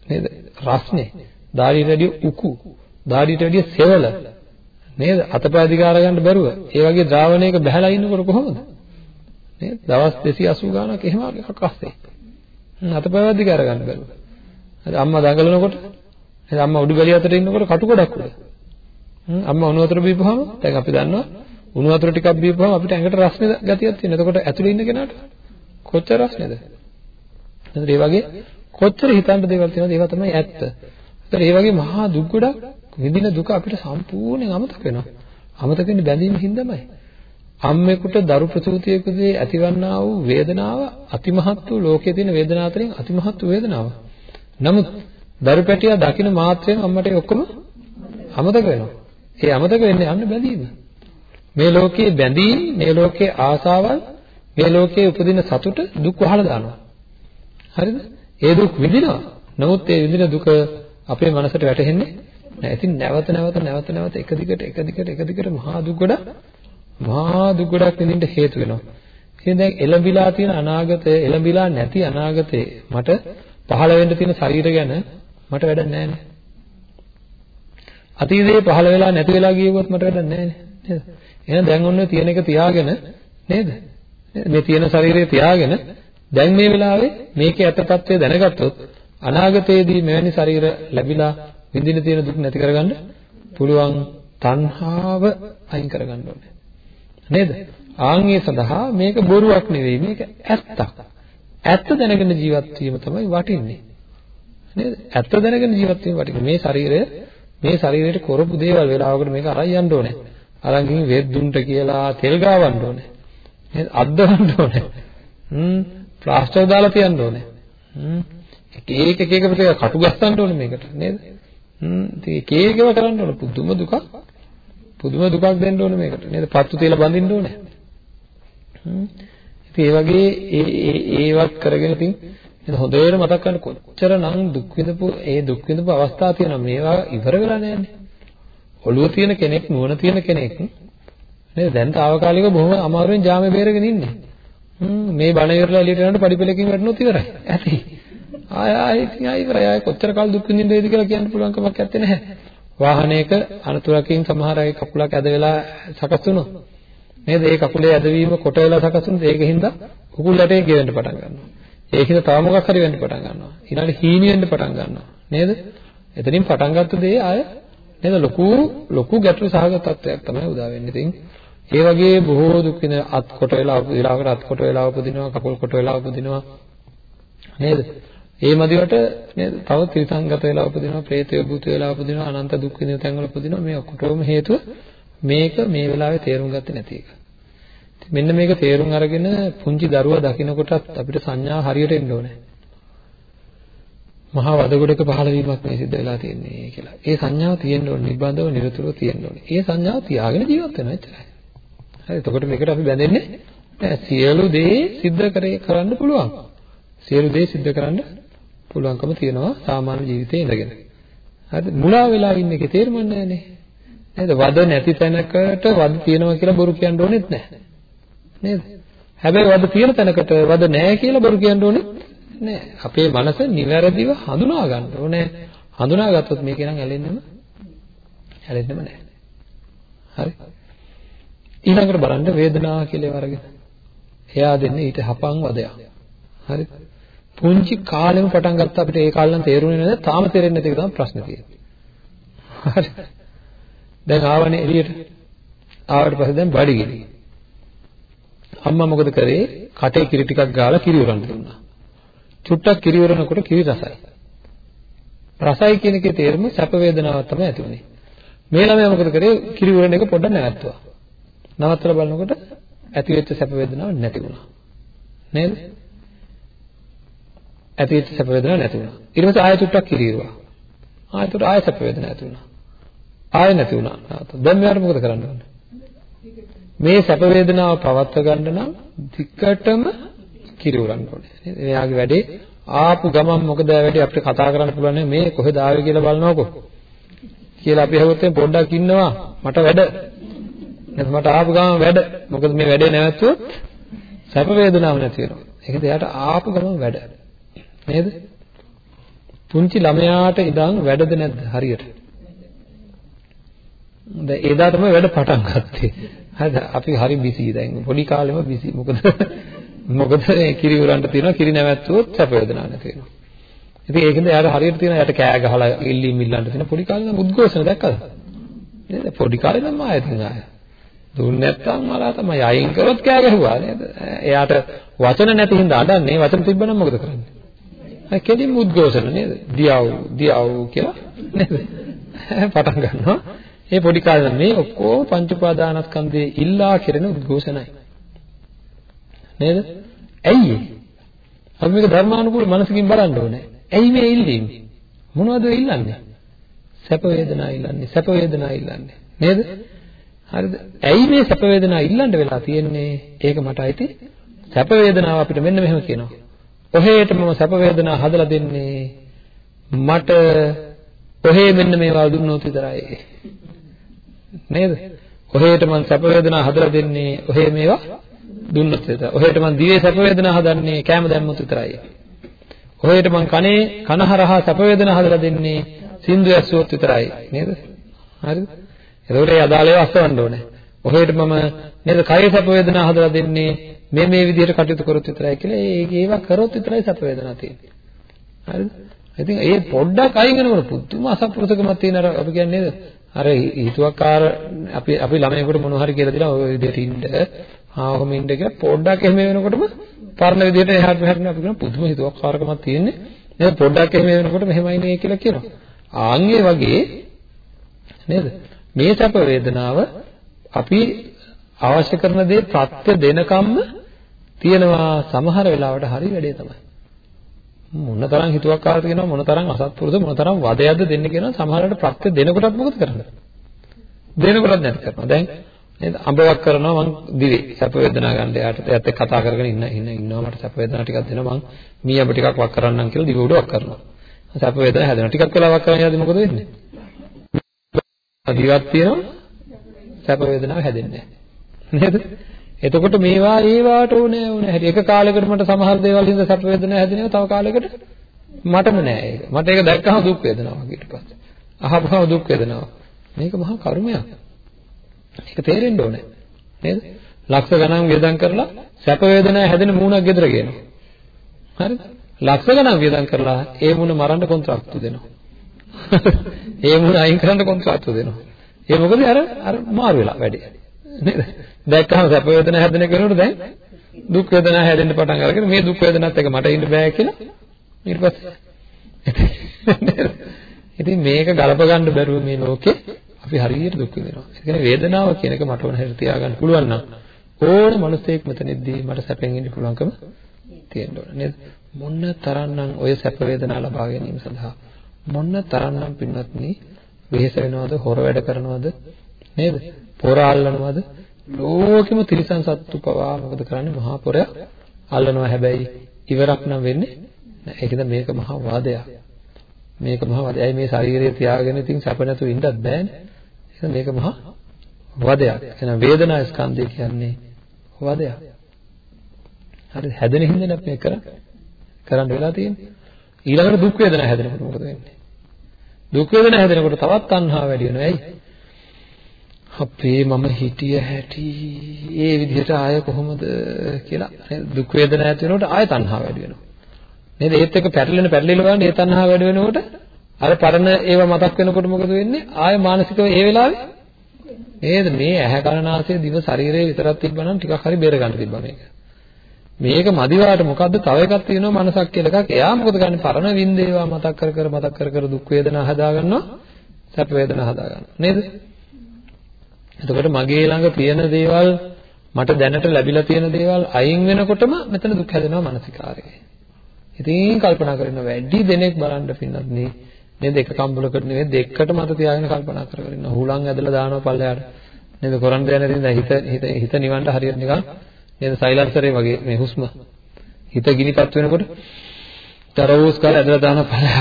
නේද? රස්නේ. දාඩියට වැඩිය උකු. දාඩියට වැඩිය සෙවල නේද? අතපය අධිකාර ගන්න බැරුව. ඒ වගේ ද්‍රාවණයක බහැලා ඉන්නකොට කොහොමද? නේද? දවස් 280 ගාණක් එහෙම එකක් අස්සේ. අතපය අධිකාර ගන්න බැරුව. හරි අම්මා දඟලනකොට නේද? අම්මා උඩු බැලිය අතර ඉන්නකොට කටු ගොඩක් උඩ. අම්මා උණු වතුර බීපුවාම දැන් අපි දන්නවා උණු වතුර ටිකක් බීපුවාම අපිට ඇඟට රස්නේ ගතියක් තියෙනවා. එතකොට ඇතුලේ ඉන්න කෙනාට කොච්චර රස්නේද? නේද? ඒ වගේ කොච්චර හිතන්න දේවල් තියෙනවද? ඒවා තමයි ඇත්ත. ඒතර ඒ වගේ මහා දුක් ගොඩක් විඳින දුක අපිට සම්පූර්ණයෙන් අමතක වෙනවා. අමතක වෙන්නේ බැඳීම හින්දාමයි. අම්මෙකුට දරු ප්‍රසූතියකදී ඇතිවන්නා වූ වේදනාව අතිමහත් වූ ලෝකයේ තියෙන වේදනාව අතරින් අතිමහත් වූ වේදනාවක්. නමුත් දරු පැටියා දකින මාත්‍රයෙන් අම්මට ඔක්කොම අමතක වෙනවා. ඒ අමතක වෙන්නේ අන්න බැඳීම. මේ ලෝකයේ බැඳීම්, මේ ලෝකයේ ආසාවල්, මේ ලෝකයේ උපදින සතුට දුක් වහලා දානවා. හරිද? ඒ දුක් විඳිනවා. නමුත් ඒ විඳින දුක අපේ මනසට වැටහෙන්නේ නැහැ. ඉතින් නැවත නැවත නැවත නැවත එක දිගට එක දිගට එක දිගට මහා දුක් ගොඩක් මහා දුක් ගොඩක් විඳින්න හේතු වෙනවා. ඉතින් දැන් එළඹිලා තියෙන අනාගතය එළඹිලා නැති අනාගතේ මට පහළ වෙන්න තියෙන ශරීර ගැන මට වැඩක් නැහැ නේ. අතීතයේ පහළ වෙලා නැති වෙලා ගියොත් මට වැඩක් නැහැ නේද? එහෙනම් දැන් ඔන්න තියෙන එක තියාගෙන නේද? මේ තියෙන ශරීරය තියාගෙන දැන් මේ වෙලාවේ මේකේ ඇත්ත తත්වය දැනගත්තොත් අනාගතයේදී මෙවැනි ශරීර ලැබිලා විඳින තියෙන දුක් නැති කරගන්න පුළුවන් තණ්හාව අයින් කරගන්න ඕනේ. නේද? ආන්ගේ සඳහා මේක බොරුවක් නෙවෙයි මේක ඇත්තක්. ඇත්ත දැනගෙන ජීවත් වීම තමයි වටින්නේ. නේද? ඇත්ත දැනගෙන ජීවත් වීම වටින්නේ. මේ ශරීරය මේ ශරීරයට කරපු දේවල් වෙලාවකට මේක අරන් යන්න ඕනේ. අරන් ගිහින් වෙද්දුන්ට කියලා තෙල් ගාවන්න ඕනේ. නේද? අද්දවන්න ඕනේ. හ්ම් ප්ලාස්ටර් දාලා තියන්න ඕනේ. හ්ම් එක එක එක එක කටු ගස්සන්න ඕනේ මේකට නේද? හ්ම් ඉතින් එක එක ඒවා කරන්න ඕනේ පුදුම දුකක්. පුදුම දුකක් දෙන්න ඕනේ මේකට නේද? පත්තු තියලා බඳින්න ඕනේ. හ්ම් ඉතින් ඒ වගේ ඒ ඒ ඒවත් කරගෙන ඉතින් හොඳට මතක් කරගන්න කොච්චරනම් දුක් විඳපු ඒ දුක් විඳපු අවස්ථා තියෙනවා මේවා ඉවර වෙලා නැන්නේ. ඔළුව තියෙන කෙනෙක් නුවණ තියෙන කෙනෙක් නේද දැන් తాවකාලිකව බොහොම අමාරුවෙන් ජාමේ බේරගෙන ඉන්නේ. මේ බණ ඉවරලා එළියට යනකොට පඩිපෙලකින් වැටුණොත් ඉවරයි. ඇති. ආය ආය ඉතින් ආය ඉවරයි. ආය කොච්චර කාල දුක් විඳින්නද කියලා කියන්න පුළුවන් කමක් නැත්තේ නැහැ. වාහනයක අනතුරකින් සමහර අය කකුලක් ඇද වෙලා සකස් වුණොත් නේද? ඒ කකුලේ ඇදවීම කොට වෙලා සකස් වුණොත් ඒකින්ද කුකුල් ඇටේ ගෙවෙන්න පටන් ගන්නවා. ඒකින්ද තව මොකක් හරි වෙන්න පටන් ගන්නවා. ඊළඟට හීනි වෙන්න පටන් ගන්නවා. නේද? එතනින් පටන් ගත්ත දේ ආය නේද ලොකු ලොකු ගැටලු සහගත තත්ත්වයක් තමයි උදා වෙන්නේ. ඉතින් ඒ වගේ බොහෝ දුක් විඳ අත් කොට වෙලා උපදිනාකට අත් කොට වෙලා උපදිනවා කකුල් කොට වෙලා උපදිනවා නේද? ඒ මදිවට නේද? තව ත්‍රිසංගත වෙලා උපදිනවා, പ്രേතය භූත වෙලා උපදිනවා, අනන්ත දුක් විඳින තැන්වල උපදිනවා. මේ ඔක්කොටම හේතුව මේක මේ වෙලාවේ තේරුම් ගත්තේ නැති එක. මෙන්න මේක තේරුම් අරගෙන පුංචි දරුවා දකින්නකොටත් අපිට සංඥා හරියට එන්න ඕනේ. මහා වදගොඩක පහළ වීමක් මේ සිද්ධ වෙලා තියෙන්නේ කියලා. ඒ සංඥාව තියෙන්න ඕනේ, නිබ්බන්ධව නිරතුරුව තියෙන්න ඕනේ. ඒ සංඥාව තියාගෙන ජීවත් වෙනවා එච්චරයි. හරි එතකොට මේකට අපි බැඳෙන්නේ නෑ සියලු දේ සිද්ධ කරේ කරන්න පුළුවන් සියලු දේ සිද්ධ කරන්න පුළුවන්කම තියෙනවා සාමාන්‍ය ජීවිතේ ඉඳගෙන හරිද මුලා වෙලා ඉන්න එකේ තේරුම නෑනේ නේද වද නැති තැනකට වද තියෙනවා කියලා බොරු කියන්න ඕනෙත් නෑ නේද හැබැයි වද තියෙන තැනකට වද නෑ කියලා බොරු කියන්න ඕනෙත් නෑ අපේ මනස නිවැරදිව හඳුනා ගන්න ඕනේ හඳුනාගත්තොත් මේක නම් ඇලෙන්නෙම ඇලෙන්නෙම නෑ හරි ඊළඟට බලන්න වේදනාව කියලා වරගෙන. එයා දෙන්නේ ඊට හපන් වදයක්. හරි. පුංචි කාලෙම පටන් ගත්ත අපිට ඒ කාලේ නම් තේරුනේ නැද්ද? තාම තේරෙන්නේ නැති එක තමයි ප්‍රශ්නේ තියෙන්නේ. හරි. දැන් ආවනේ එළියට. ආවට පස්සේ දැන් බඩගිනි. අම්මා මොකද කරේ? කටේ කිරි ටිකක් ගාලා කිරි උරන් දුන්නා. චුට්ටක් කිරි උරනකොට කිරි රසයි. රසයි කියන එකේ තේරුම සැප වේදනාවක් තමයි ඇති වුනේ. මේ ළමයා මොකද කරේ? කිරි උරන එක පොඩ්ඩක් නැවැත්තුවා. නවත්තලා බලනකොට ඇති වෙච්ච සැප වේදනාවක් නැති වුණා. නේද? ඇති වෙච්ච සැප වේදනාවක් නැති වුණා. ඊට පස්සේ ආයෙ චුට්ටක් කිරීරුවා. ආයෙත් ආයෙ සැප වේදනාවක් නැති වුණා. ආයෙ නැති වුණා. දැන් මෙයාට මොකද කරන්න ඕනේ? මේ සැප වේදනාව පවත්ව ගන්න නම් දික්කටම කිරිවරන්න ඕනේ. නේද? එයාගේ වැඩේ ආපු ගමන් මොකද වැඩේ අපිට කතා කරන්න පුළුවන් මේ කොහෙද ආවේ කියලා බලනකො. කියලා අපි හවුත් පොඩ්ඩක් ඉන්නවා මට වැඩ නැත්නම් මට ආපු ගමන් වැඩ. මොකද මේ වැඩේ නැවතුවොත් සැප වේදනාවක් නැති වෙනවා. ඒකද එයාට ආපු ගමන් වැඩ. නේද? පුංචි ළමයාට ඉඳන් වැඩද නැද්ද හරියට? දැන් එදා තමයි වැඩ පටන් ගත්තේ. හරිද? අපි හරි බිසි දැන් පොඩි කාලෙම බිසි. මොකද මොකද කිරි උරන්න තියෙනවා කිරි නැවැත්තුවොත් සැප වේදනා නැති වෙනවා. ඉතින් ඒකෙන්ද යාට හරියට තියෙන යාට කෑ ගහලා ඉල්ලීම් ඉල්ලන්න තියෙන පොඩි කාලේ නම් උද්ඝෝෂණ දැක්කද? නේද? පොඩි කාලේ නම් ආයෙත් නෑ. දුන්නේ නැත්තම් මලා තමයි අයින් කරොත් කෑ ගැහුවා නේද? එයාට වචන නැති හින්දා අඩන්නේ වචන තිබ්බනම් මොකද කරන්නේ? අය කෙලින්ම උද්ඝෝෂණ නේද? දියව් දියව් කියලා නේද? පටන් ගන්නවා. මේ පොඩි කාලේ මේ ඔක්කොම පංච උපාදානස්කන්ධයේ ඉල්ලා කෙරෙන උද්ඝෝෂණයි. නේද? ඇයි අපි මේක ධර්මානුකූල මනසකින් බලන්න ඕනේ. ඇයි මේ ඉල්ලීම? මොනවද ඉල්ලන්නේ? සැප වේදනා ඉල්ලන්නේ. සැප වේදනා ඉල්ලන්නේ. නේද? හරිද? ඇයි මේ සැප වේදනා ඉල්ලන්න වෙලා තියෙන්නේ? ඒක මට අයිති. සැප වේදනාව අපිට මෙන්න මෙහෙම කියනවා. ඔහෙට මම සැප වේදනා හදලා දෙන්නේ මට ඔහේ මෙන්න මේවා දුන්නොත් විතරයි. නේද? ඔහෙට මම සැප වේදනා හදලා දෙන්නේ ඔහේ මේවා දුන්නොත් විතරයි. ඔහෙට මම දිවේ සැප වේදනා හදන්නේ කැම දැම්මොත් විතරයි. ඔහෙට මම කනේ කනහරහා සැප වේදනා හදලා දෙන්නේ සින්දු ඇස්සුවොත් විතරයි. නේද? හරිද? එතකොට ඒ අදාළව අස්වන්න ඕනේ. ඔහෙට මම නේද කය සැප වේදනා හදලා දෙන්නේ මේ මේ විදිහට කටයුතු කරොත් විතරයි කියලා ඒ ඒවා කරොත් විතරයි සැප වේදනා තියෙන්නේ. හරිද? ඉතින් ඒ පොඩ්ඩක් අයින් වෙනකොට පුදුම අසප්පුරුසකමක් තියෙන අර අපි කියන්නේ නේද? අර හිතුවක්කාර අපි අපි ළමයෙකුට මොනවා හරි කියලා දෙනවා ඔය විදිහට ඉන්න ආ ඔහොම ඉන්න කියලා පොඩ්ඩක් එහෙම වෙනකොටම පරණ විදිහට එහාට මෙහාට අපි කියන පුදුම හිතුවක්කාරකමක් තියෙන්නේ. නේද? පොඩ්ඩක් එහෙම වෙනකොට මෙහෙමයි නේ කියලා කියනවා. ආන්ගේ වගේ නේද? මේ සැප වේදනාව අපි අවශ්‍ය කරන දේ ප්‍රත්‍ය දෙනකම්ම තියෙනවා සමහර වෙලාවට හරි වැඩේ තමයි. මොන තරම් හිතුවක්කාරද කියනවා මොන තරම් අසත්පුරුෂ මොන තරම් වදයක්ද දෙන්නේ කියනවා සමහරවිට ප්‍රත්‍ය දෙනකොටත් මොකද කරන්නේ? දෙනකොටත් නැති කරනවා. දැන් නේද අඹවක් කරනවා මං දිවේ සැප වේදනා ගන්න යාට එයාත් එක්ක කතා කරගෙන ඉන්න ඉන්න ඉන්නවා මට සැප වේදනා ටිකක් දෙනවා මං මී අඹ ටිකක් වක් කරන්නම් කියලා දිව උඩ වක් කරනවා. සැප වේදනා හැදෙනවා. ටිකක් වෙලා වක් කරන යාදී මොකද වෙන්නේ? දිවක් තියෙනවා සැප වේදනාව හැදෙන්නේ නැහැ. නේද? එතකොට මේවා ඒවාට ඕනේ ඕනේ හැටි එක කාලයකට මට සමහර දේවල් හින්දා සැප වේදනා හැදෙනවා තව කාලයකට මටම නෑ ඒක. මට ඒක දැක්කම දුක් වේදනාවක් ඊට පස්සේ. අහපුවම දුක් වේදනාවක්. මේක මහා කර්මයක්. ඒක තේරෙන්න ඕනේ. නේද? ලක්ෂ ගණන් වියදම් කරලා සැප වේදනා හැදෙන මූණක් ගෙදර ගේනවා. හරිද? ලක්ෂ ගණන් වියදම් කරලා ඒ මූණ මරන්න කොන්ත්‍රාත්තු දෙනවා. ඒ මූණ අයින් කරන්න කොන්ත්‍රාත්තු දෙනවා. ඒ මොකද අර අර මාරු වෙලා වැඩි. නේද? දැක්කම සැප වේදනා හැදෙන කෙනෙකුට දැන් දුක් වේදනා හැදෙන්න පටන් අරගෙන මේ දුක් වේදනාත් එක මට ඉන්න බෑ කියලා ඊට පස්සේ ඉතින් මේක ගලප ගන්න බැරුව මේ ලෝකේ අපි හරියට දුක් විඳිනවා. ඒ කියන්නේ වේදනාව කියන එක මට ඕන හැටියට තියාගන්න පුළුවන් නම් ඕන මනුස්සයෙක් මෙතනදී මට සැපෙන් ඉන්න පුළුවන්කම තියෙන්න ඕන නේද? මොන්න තරම්නම් ඔය සැප වේදනා ලබා ගැනීම සඳහා මොන්න තරම්නම් පින්වත්නි වෙහෙස වෙනවද හොර වැඩ කරනවද නේද? පොර අල්ලනවද? ලෝකෙම තිරිසන් සත්තු පවා මොකද කරන්නේ මහා පොරය අල්ලනවා හැබැයි ඉවරක් නම් වෙන්නේ නැහැ. ඒකද මේක මහා වාදයක්. මේක මහා වාදයක්. ඇයි මේ ශරීරය තියාගෙන ඉතින් සැප නැතුව ඉන්නත් බෑනේ. එහෙනම් මේක මහා වදයක්. එහෙනම් වේදනා ස්කන්ධය කියන්නේ වදයක්. හරි හැදෙන හින්දානේ අපි මේක කරන්න වෙලා තියෙන්නේ. ඊළඟට දුක් වේදනා හැදෙනකොට මොකද වෙන්නේ? දුක් වේදනා හැදෙනකොට තවත් තණ්හාව වැඩි වෙනවා. ඇයි? අපේ මම හිටිය හැටි ඒ විදිහට ආය කොහොමද කියලා දුක් වේදනා ඇති වෙනකොට ආය තණ්හාව වැඩි වෙනවා. නේද? ඒත් එක්ක පැටලෙන පැටලිල බලන්න ඒ තණ්හාව වැඩි වෙනකොට අර පරණ ඒවා මතක් වෙනකොට මොකද වෙන්නේ? ආය මානසිකව ඒ වෙලාවේ නේද? මේ ඇහැ කනනාසය දිව ශරීරය විතරක් තිබ්බනම් ටිකක් හරි බේර ගන්න තිබ්බා මේක. මේක මදිවාට මොකද්ද තව එකක් තියෙනවා මනසක් කියලා එකක්. එයා මොකද ගන්න පරණ වින්දේවා මතක් කර කර මතක් කර කර දුක් වේදනා හදා ගන්නවා. සැප වේදනා හදා ගන්නවා. නේද? එතකොට මගේ ළඟ තියෙන දේවල් මට දැනට ලැබිලා තියෙන දේවල් අයින් වෙනකොටම මෙතන දුක් හැදෙනවා මානසිකාරයේ. ඉතින් කල්පනා කරන වැඩි දෙනෙක් බලන්න පින්නත් නේ නේද එක කම්බලකට නෙවෙයි දෙකකට මත තියාගෙන කල්පනා කර කර ඉන්න. හුලං ඇදලා දානවා පල්ලයට. නේද කරන් දෙයක් නැති නිසා හිත හිත හිත නිවන්න හරියට නිකන් නේද සයිලන්සරේ වගේ මේ හුස්ම හිත ගිනිපත් වෙනකොට තරවුස් කාල ඇදලා දාන පල්ලයට.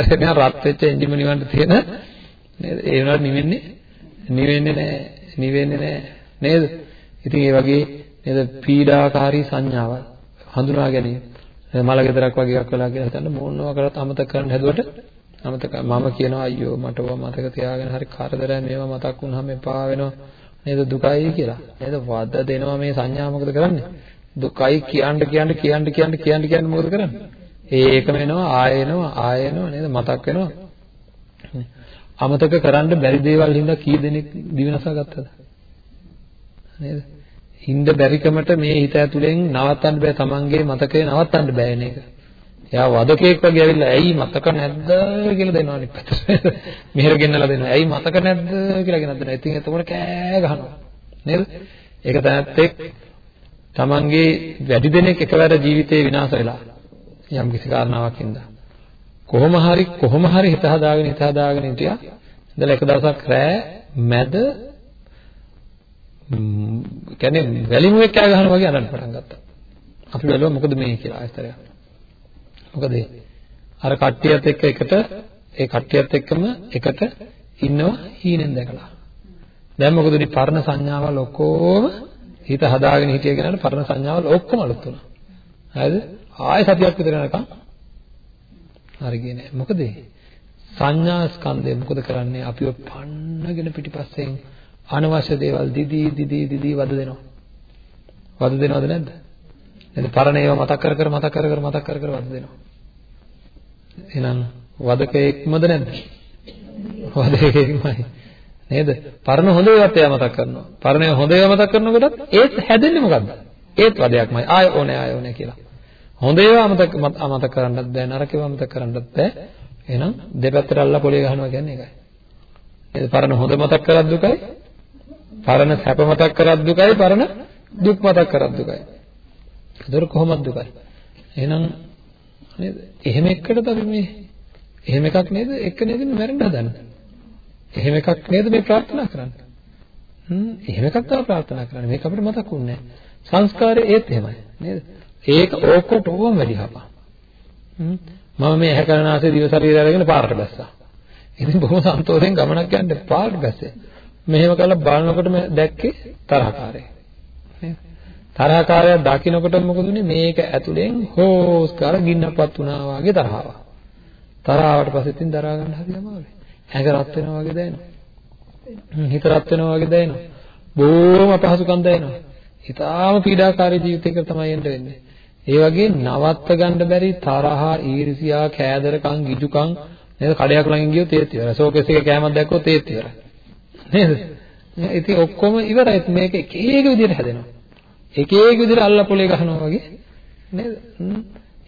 හරියට රත් වෙච්ච එන්ජිම නිවන්න තියෙන නේද ඒ වුණාට නිවෙන්නේ නිවෙන්නේ නැහැ නිවෙන්නේ නැහැ නේද? ඉතින් ඒ වගේ නේද පීඩාකාරී සංඥාවල් හඳුනා ගැනීම. මල ගෙදරක් වගේ එකක් වෙලා කියලා හිතන්න මොනවා කරත් අමතක කරන්න හැදුවට අමතක මම කියනවා අයියෝ මට ඕවා මතක තියාගෙන හරි කරදරයි මේවා මතක් වුනහම එපා වෙනවා. නේද? දුකයි කියලා. නේද? වද දෙනවා මේ සංඥා මොකද කරන්නේ? දුකයි කියන්න කියන්න කියන්න කියන්න කියන්න කියන්න මොකද කරන්නේ? ඒකම එනවා ආය එනවා ආය එනවා. නේද? මතක් වෙනවා. අමතක කරන්න බැරි දේවල් හින්දා කී දෙනෙක් දිවිනසා ගත්තද? නේද? හින්ද බැරිකමට මේ හිත ඇතුලෙන් නවත්තන්න බෑ තමන්ගේ මතකේ නවත්තන්න බෑ නේද? එයා වදකෙක් වගේ ඇවිල්ලා ඇයි මතක නැද්ද කියලා දෙනවා අනිත් පැත්තට. මෙහෙර ගෙන්නලා දෙනවා. ඇයි මතක නැද්ද කියලා ගෙනත් දෙනවා. ඉතින් එතකොට කෑ ගහනවා. නේද? ඒක තැනත්තෙක් තමන්ගේ වැඩි දෙනෙක් එකවර ජීවිතේ විනාශ වෙලා යම් කිසි කාරණාවක් හින්දා කොහොම හරි කොහොම හරි හිත හදාගෙන හිත හදාගෙන හිටියා. ඉඳලා එක දවසක් රෑ මැද කියන්නේ වැලිමුවෙක් කෑ ගහනවා වගේ අඬන්න පටන් ගත්තා. අපි බැලුවා මොකද මේ කියලා ආයතරයක්. මොකද අර කට්ටියත් එක්ක එකට ඒ කට්ටියත් එක්කම එකට ඉන්නවා හීනෙන් දැකලා. දැන් මොකද උනේ පරණ සංඥාවල් ඔක්කොම හිත හදාගෙන හිටිය කෙනාට පරණ සංඥාවල් ඔක්කොම අලුත් වුණා. හරිද? ආයෙ සතියක් විතර යනකම් හරි ගියේ නෑ. මොකද සංඥා ස්කන්ධය මොකද කරන්නේ? අපිව පන්නගෙන පිටිපස්සෙන් අනවශ්‍ය දේවල් දිදී දිදී දිදී වද දෙනවා. වද දෙනවද නැද්ද? නේද? පරණ ඒවා මතක් කර කර මතක් කර කර මතක් කර කර වද දෙනවා. එහෙනම් වදකෙක්මද නැද්ද? වදකෙක්මයි. නේද? පරණ හොඳ ඒවාත් එයා මතක් කරනවා. පරණ හොඳ ඒවා මතක් කරනකොටත් ඒත් හැදෙන්නේ මොකද්ද? ඒත් වදයක්මයි. ආය ඕනේ ආය ඕනේ කියලා. හොඳ ඒවා අමතක අමතක කරන්නත් බෑ නරක ඒවා අමතක කරන්නත් බෑ. එහෙනම් දෙපැත්තට අල්ලලා පොලිය ගහනවා කියන්නේ ඒකයි. නේද? පරණ හොඳ මතක් කරත් දුකයි. පරණ සැප මතක් කරත් දුකයි. පරණ දුක් මතක් කරත් දුකයි. ඒතර කොහොමද දුකයි? එහෙනම් නේද? එහෙම එකකටද අපි මේ එහෙම එකක් නේද? එක නේද මැරෙන්න හදන්නේ? එහෙම එකක් නේද මේ ප්‍රාර්ථනා කරන්නේ? හ්ම් එහෙම එකක් තමයි ප්‍රාර්ථනා කරන්නේ. මේක අපිට මතක් වුන්නේ නැහැ. සංස්කාරය ඒත් එහෙමයි නේද? ඒක ඕකොටම වැඩි හපා. මම මේ ඇහැ කරනාසේ දිව ශරීරය අරගෙන පාරට බැස්සා. ඉතින් බොහොම සන්තෝෂයෙන් ගමනක් යන්න පාරට බැස්සේ. මෙහෙම කරලා බලනකොට මම දැක්කේ තරහකාරය. තරහකාරය දකින්නකොට මොකද උනේ මේක ඇතුලෙන් හෝස් කරලා ගින්නපත් වුණා වගේ තරහාවක්. තරහාවට පස්සේ ඉතින් දරා ගන්න හරි අමාරුයි. ඇඟ රත් වෙනවා වගේ දැනෙනවා. හිත රත් වෙනවා වගේ දැනෙනවා. බොහොම අපහසුකම් දැනෙනවා. හිතාම පීඩාකාරී ජීවිතයකට තමයි එන්න වෙන්නේ. ඒ වගේ නවත්ත ගන්න බැරි තරහා, ඊර්ෂියා, කෑදරකම්, ගිජුකම් නේද? කඩයක් ළඟින් ගියොත් ඒත් ඉවරයි. ෂෝකේස් එකේ කෑමක් දැක්කොත් ඒත් ඉවරයි. නේද? ඉතින් ඔක්කොම ඉවරයි. මේක එක එක විදිහට හැදෙනවා. එක එක විදිහට අල්ලපොලේ ගහනවා වගේ නේද?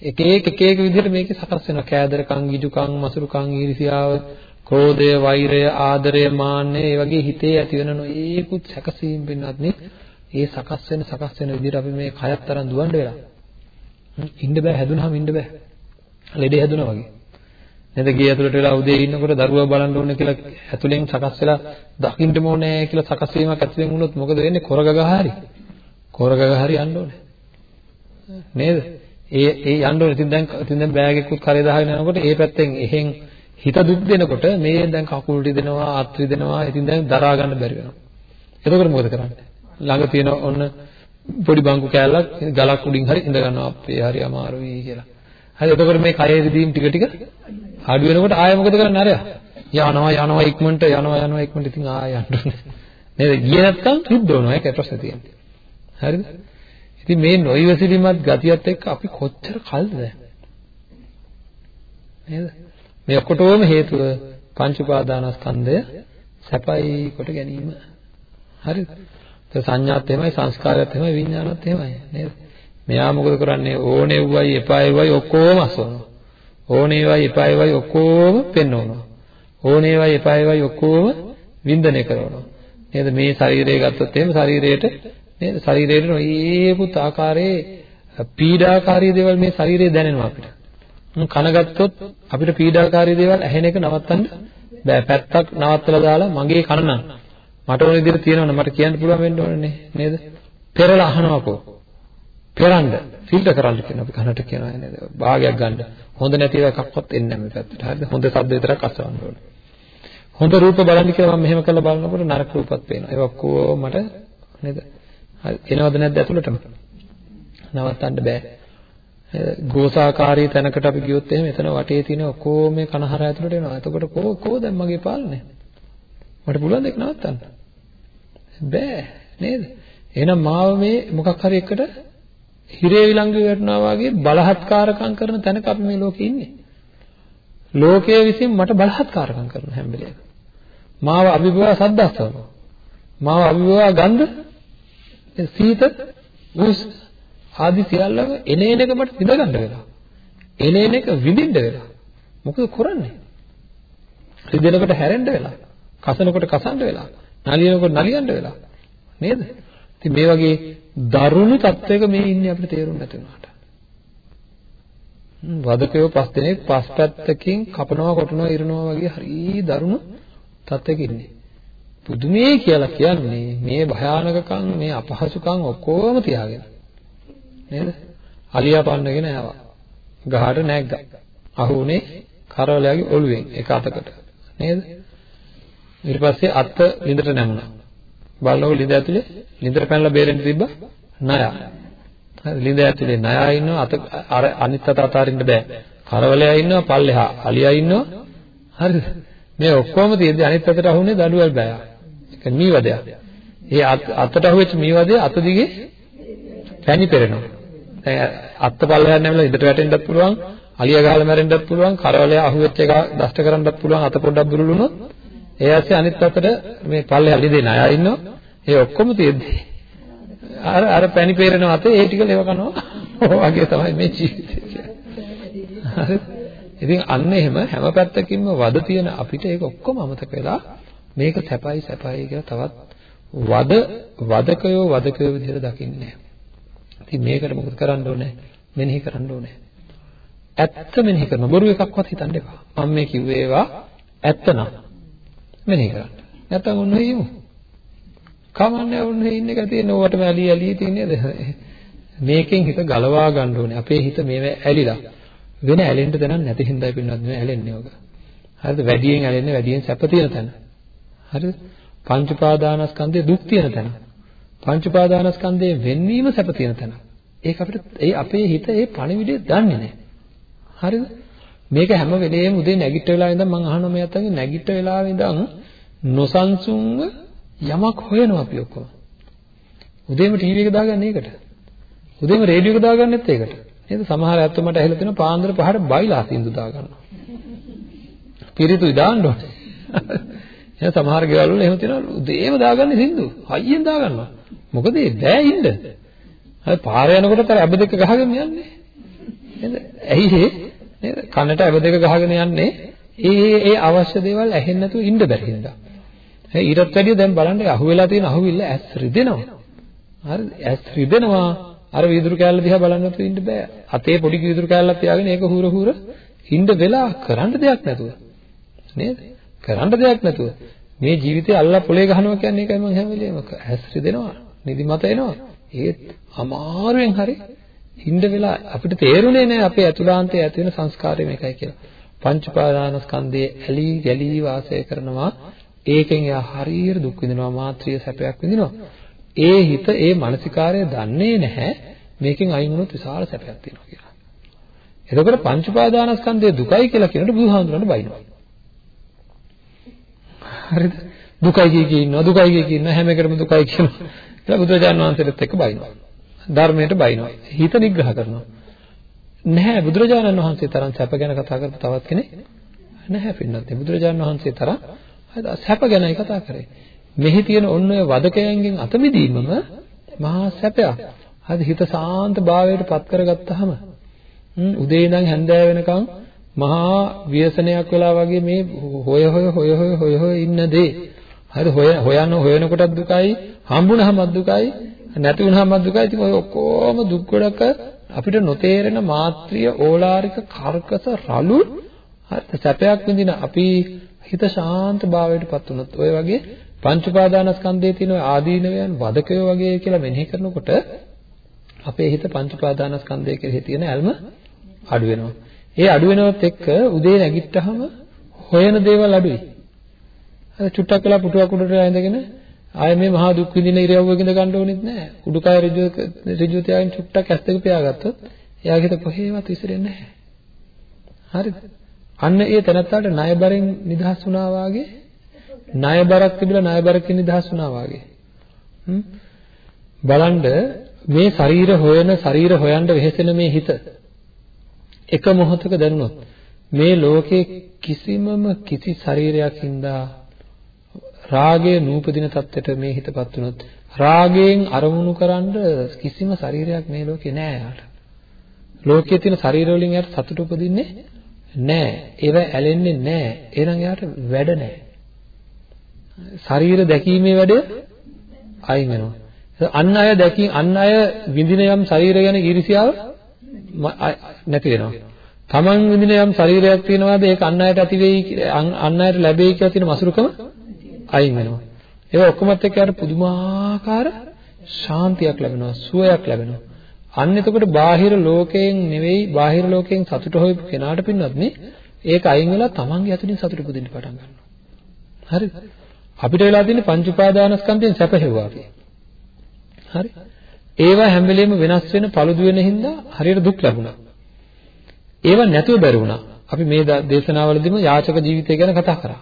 එක එක එක එක විදිහට මේකේ සකස් වෙනවා. කෑදරකම්, ගිජුකම්, මසුරුකම්, ඊර්ෂියාව, ක්‍රෝධය, වෛරය, ආදරය, මාන්නය, ඒ වගේ හිතේ ඇති වෙන නොයේකුත් සැකසීම් වෙනත් නේ. ඒ සකස් වෙන සකස් වෙන විදිහට අපි මේ කයත් තරම් දුවන්න වෙලා. ඉන්න බෑ හැදුනහම ඉන්න බෑ. ලෙඩේ හැදුනා වගේ. නේද? ගේ ඇතුළට වෙලා උදේ ඉන්නකොට දරුවා බලන්න ඕනේ කියලා ඇතුලෙන් සකස් වෙලා දකින්න ඕනේ කියලා සකස් වීමක් ඇතුලෙන් වුණොත් මොකද වෙන්නේ? කොරගග හරි. කොරගග හරි යන්න ඕනේ. නේද? ඒ ඒ යන්න ඕනේ. ඉතින් දැන් ඉතින් දැන් බෑග් එකකුත් කරේ දාගෙන යනකොට ඒ පැත්තෙන් එහෙන් හිත දුක් දෙනකොට මේ දැන් කකුල් රිදෙනවා, අත් රිදෙනවා. ඉතින් දැන් දරා ගන්න බැරි වෙනවා. එතකොට මොකද කරන්නේ? ළඟ තියෙන ඔන්න පොඩි බංකු කෑල්ලක් ගලක් උඩින් හරි ඉඳ ගන්නවා අපේ හරි අමාරුයි කියලා. හරි එතකොට මේ කයේ රිදීම් ටික ටික අඩු වෙනකොට ආයෙ මොකද කරන්නේ අරයා? යනවා යනවා ඉක්මනට යනවා යනවා ඉක්මනට ඉතින් ආයෙ යන්න නේද? ගියේ නැත්තම් රිද්ද වෙනවා ඒක ප්‍රශ්නේ තියෙන්නේ. හරිද? ඉතින් මේ නොයිවසිලිමත් ගතියත් එක්ක අපි කොච්චර කල්ද දැන්? නේද? මේ ඔක්කොටම හේතුව පංච උපාදානස්කන්ධය සැපයි කොට ගැනීම. හරිද? ඒ සංඥාත් එහෙමයි සංස්කාරයත් එහෙමයි විඥානත් එහෙමයි නේද? මෙයා මොකද කරන්නේ ඕනේ වුවයි එපා වුවයි ඔක්කොම අසවනවා. ඕනේ වයි එපා වයි ඔක්කොම පෙන්වනවා. ඕනේ වයි එපා වයි ඔක්කොම වින්දනය කරනවා. නේද? මේ ශරීරය ගත්තොත් එහෙම ශරීරයට නේද? ශරීරයට නොයේකුත් ආකාරයේ පීඩාකාරී දේවල් මේ ශරීරයේ දැනෙනවා අපිට. කන ගත්තොත් අපිට පීඩාකාරී දේවල් ඇහෙන එක නවත්තන්න බෑ. පැත්තක් නවත්තලා දාලා මගේ කන නම් මට ඕන විදිහට තියෙනවනේ මට කියන්න පුළුවන් වෙන්න ඕනේ නේද? පෙරලා අහනවාකෝ. පෙරන්න ෆිල්ටර් කරන්න කියන අපි කනට කියනවා නේද? භාගයක් ගන්න. හොඳ නැති ඒවා එකක්වත් එන්නේ නැහැ මේ පැත්තට. හරිද? හොඳ ශබ්ද විතරක් අසවන්න ඕනේ. හොඳ රූප බලන්න කියලා මම මෙහෙම කරලා බලනකොට නරක රූපත් පේනවා. ඒක ඔක්කොම මට නේද? හරි එනවද නැද්ද ඇතුළටම? නවත්තන්න බෑ. ගෝසාකාරී තැනකට අපි ගියොත් එහෙම එතන වටේ තියෙන ඔක්කොම මේ කනහර ඇතුළට එනවා. එතකොට කෝ කෝ දැන් මගේ පාලනය? මට පුළුවන් දෙයක් නවත්තන්න. බෑ නේද? එහෙනම් මාව මේ මොකක් හරි එකට හිරේ විලංගු වැටෙනවා වගේ බලහත්කාරකම් කරන තැනක අපි මේ ලෝකේ ඉන්නේ. ලෝකයේ විසින් මට බලහත්කාරකම් කරන හැම වෙලේම. මාව අභිභවා සද්දස්සවනවා. මාව අභිභවා ගන්ධ සීත උස් ආදි සියල්ලම එනේන එක මට විඳ ගන්න වෙලා. එනේන එක විඳින්න වෙලා. මොකද කරන්නේ? රිදෙනකොට හැරෙන්න වෙලා. කසනකොට කසන්න වෙලා. නලියනකොට නලියන්න වෙලා. නේද? ඉතින් මේ වගේ දරුණු තත්වයක මේ ඉන්නේ අපිට තේරුම් නැති වුණාට. වදකයෝ පස් දෙනෙක් පස් පැත්තකින් කපනවා කොටනවා ඉරනවා වගේ හරි දරුණු තත්වයක ඉන්නේ. පුදුමේ කියලා කියන්නේ මේ භයානකකම් මේ අපහසුකම් ඔක්කොම තියාගෙන නේද? අලියා පන්නගෙන ආවා. ගහට නැග්ගා. අහුනේ කරවලයාගේ ඔළුවෙන් එක අතකට නේද? ඊට පස්සේ අත ලිඳට නැමුණා. බලනකොට ලිඳ ඇතුලේ ලිඳට පැනලා බේරෙන්න තිබ්බ ණයා. හරි ලිඳ ඇතුලේ ණයා ඉන්නවා අත අර අනිත් අත අතාරින්න බෑ. කරවලයා ඉන්නවා පල්ලෙහා අලියා ඉන්නවා. හරිද? මේ ඔක්කොම තියෙද්දි අනිත් අතට අහුනේ දඩුවල් බෑ. ඒක මීවදයක්. ඒ අතට අහුවෙච්ච මීවදේ අත දිගේ පැණි පෙරෙනවා. දැන් අත්ත පල්ලෙහාට නැමලා ඉදට වැටෙන්නත් පුළුවන්, අලිය ගහලා මැරෙන්නත් පුළුවන්, කරවලයා අහුවෙච්ච එක දෂ්ට කරන්නත් පුළුවන්, අත පොඩ්ඩක් බුරුලුනොත් ඒ ඇස්සේ අනිත් අතට මේ පල්ලෙහා ලිදෙන අය ඉන්නවා. ඒ ඔක්කොම තියෙද්දි අර අර පැණි පෙරෙන අතේ ඒ ටික ලෙව කනවා. ඔය වගේ තමයි මේ ජීවිතය කියන්නේ. හරි. ඉතින් අන්න එහෙම හැම පැත්තකින්ම වද තියෙන අපිට ඒක ඔක්කොම අමතක වෙලා මේක සැපයි සැපයි කියලා තවත් වද වදකයෝ වදකයෝ විදිහට දකින්නේ ඉතින් මේකට මොකද කරන්න ඕනේ? මෙනෙහි කරන්න ඕනේ. ඇත්ත මෙනෙහි කරන බොරු එකක්වත් හිතන්න එපා. මම මේ කිව්වේ ඒවා ඇත්ත නම් මෙනෙහි කරන්න. නැත්තම් ඔන්න හිමු. කමන්නේ ඔන්න ඉන්න එක තියෙන ඕවටම ඇලි ඇලි තියෙන්නේ මේකෙන් හිත ගලවා ගන්න ඕනේ. අපේ හිත මේව ඇලිලා. වෙන ඇලෙන්න තැනක් නැති හින්දායි පින්නත් නෙවෙයි ඇලෙන්නේ ඔක. හරිද? වැඩියෙන් ඇලෙන්නේ වැඩියෙන් සැප තියෙන තැන. හරිද? පංච උපාදානස්කන්ධයේ දුක් තියෙන තැන. පංච උපාදානස්කන්ධයේ වෙන්වීම සැප තියෙන තැන. ඒක අපිට ඒ අපේ හිත ඒ පණිවිඩය දන්නේ නැහැ. හරිද? මේක හැම වෙලේම උදේ නැගිට වෙලාවෙ ඉඳන් මම අහනවා මේ අතගේ නැගිට වෙලාවෙ ඉඳන් නොසන්සුන්ව යමක් හොයනවා අපි ඔක්කොම. උදේම ටීවී එක දාගන්නේ ඒකට. උදේම රේඩියෝ එක දාගන්නෙත් ඒකට. නේද? සමහර ඇත්තෝ මට ඇහිලා තියෙනවා පාන්දර පහට බයිලා සින්දු දාගන්නවා. පිරිතුයි දාන්න ඕනේ. එහෙනම් සමහර ගෙවල් වල එහෙම තියෙනවා උදේම දාගන්නේ සින්දු. හයියෙන් දාගන්නවා. මොකද ඒ බෑ ඉන්න. හරි පාර යනකොට අර ඇබ දෙක ගහගෙන යන්නේ. නේද? ඇයි නේද? කනට ඇබ දෙක ගහගෙන යන්නේ ඒ ඒ අවශ්‍ය දේවල් ඇහෙන්නේ නැතුව ඉන්න බැරි හින්දා. ඒ ඊටත් වැඩිය දැන් බලන්න අහුවෙලා තියෙන අහුවිල්ල ඇස් රිදෙනවා. හරිද? ඇස් රිදෙනවා. අර වීදුරු කෑල්ල දිහා බලන්න නැතුව ඉන්න බෑ. අතේ පොඩි වීදුරු කෑල්ලක් තියාගෙන ඒක හුර හුර ඉන්න වෙලා කරන්න දෙයක් නැතුව. නේද? කරන්න දෙයක් නැතුව. මේ ජීවිතේ අල්ලා පොලේ ගහනවා කියන්නේ ඒකයි මම හැම වෙලේම ඇස් රිදෙනවා. නිදිමත එනවා. ඒත් අමාරුවෙන් හරි හින්ද වෙලා අපිට තේරුනේ නැහැ අපේ අතුලාන්තයේ ඇති වෙන සංස්කාරය මේකයි කියලා. පංච පාදානස්කන්ධයේ ඇලී ගැලී වාසය කරනවා. ඒකෙන් එයා හරියට දුක් විඳිනවා මාත්‍රිය සැපයක් විඳිනවා. ඒ හිත ඒ මානසිකාරය දන්නේ නැහැ මේකෙන් අයින් වුණොත් විශාල සැපයක් තියෙනවා කියලා. එතකොට පංච පාදානස්කන්ධයේ දුකයි කියලා කියනකොට බුදුහාමුදුරන්ට බයිනවා. හරිද? දුකයි කිය කී ඉන්නවා දුකයි කිය කී ඉන්නවා හැම එකටම දුකයි කියනවා. කියලා බුදුරජාණන් වහන්සේට එක්ක බයිනවා. ධර්මයට බයිනවා. හිත නිග්‍රහ කරනවා. නැහැ බුදුරජාණන් වහන්සේ තරම් සැප ගැන කතා කරපු තවත් කෙනෙක් නැහැ පින්නත්. බුදුරජාණන් වහන්සේ තරම් සැප ගැනයි කතා කරේ. මෙහි තියෙන ඔන්න ඔය වදකයන්ගෙන් අත මිදීමම මහා සැපයක්. හරි හිත සාන්ත භාවයට පත් කරගත්තාම උදේ ඉඳන් හැන්දෑව වෙනකන් මහා ව්‍යසනයක් වෙලා වගේ මේ හොය හොය හොය හොය හොය හොය ඉන්න දේ. හරි හොය හොයන හොයනකොටත් දුකයි, හම්බුනහමත් දුකයි, නැති වුනහමත් දුකයි. ඉතින් ඔය ඔක්කොම දුක් ගොඩක අපිට නොතේරෙන මාත්‍රිය ඕලාරික කර්කස රළු හරි සැපයක් විඳින අපි හිත ශාන්ත භාවයට පත් වුණොත් ඔය වගේ පංච උපාදානස්කන්ධයේ තියෙන ආදීනවයන් වදකය වගේ කියලා මෙනෙහි කරනකොට අපේ හිත පංච උපාදානස්කන්ධය කෙරෙහි තියෙන ඇල්ම අඩු වෙනවා. ඒ අඩු වෙනවත් එක්ක උදේ නැගිට්ටහම හොයන දේවල් අඩුයි. අර චුට්ටක් වෙලා පුටුවක් උඩට ඇඳගෙන ආයේ මේ මහා දුක් විඳින ඉරියව්වක ඉඳ ගන්න ඕනෙත් නැහැ. උඩුකය ඍජු ඍජු තියාගෙන චුට්ටක් ඇස් දෙක පියාගත්තොත් එයාගේ හිත කොහේවත් විසිරෙන්නේ නැහැ. හරිද? අන්න ඒ තැනත්තාට ණයබරෙන් නිදහස් වුණා වාගේ ණයබරක් තිබිලා ණයබරකින් නිදහස් වුණා වාගේ. බලන්න මේ ශරීර හොයන ශරීර හොයන්න වෙහෙසෙන මේ හිත එක මොහොතක දැනුණොත් මේ ලෝකේ කිසිමම කිසි ශරීරයක් හින්දා රාගය නූපදින තත්ත්වයට මේ හිතපත් වුණොත් රාගයෙන් අරමුණු කරන්න කිසිම ශරීරයක් මේ ලෝකේ නෑ යාට. ලෝකයේ තියෙන ශරීර වලින් යාට සතුට උපදින්නේ නෑ. ඒව ඇලෙන්නේ නෑ. එහෙනම් යාට වැඩ නෑ. ශරීර දැකීමේ වැඩ අයින් වෙනවා. අන් අය දැකී අන් අය විඳින යම් ශරීර ගැන ඊර්ෂියාව නැති වෙනවා. Taman විඳින යම් ශරීරයක් තියෙනවාද ඒක අන් අයට ඇති වෙයි අන් අයට ලැබෙයි කියලා තියෙන මසුරුකම අයින් වෙනවා. ඒක ඔක්කොමත් එක්ක යාට පුදුමාකාර ශාන්තියක් ලැබෙනවා, සුවයක් ලැබෙනවා. අන්න එතකොට බාහිර ලෝකයෙන් නෙවෙයි බාහිර ලෝකයෙන් සතුට හොයපු කෙනාට පින්නත් නේ ඒක අයින් වෙලා තමන්ගේ ඇතුලින් සතුට උපදින්න පටන් ගන්නවා. හරිද? අපිට වෙලා තියෙන්නේ පංච උපාදානස්කන්ධයෙන් සැප හෙව්වා අපි. හරි? ඒවා හැම වෙලෙම වෙනස් වෙන පළුදු වෙන හින්දා හරියට දුක් ලැබුණා. ඒවා නැතුව බැරි වුණා. අපි මේ දේශනාවලදීම යාචක ජීවිතය ගැන කතා කරා.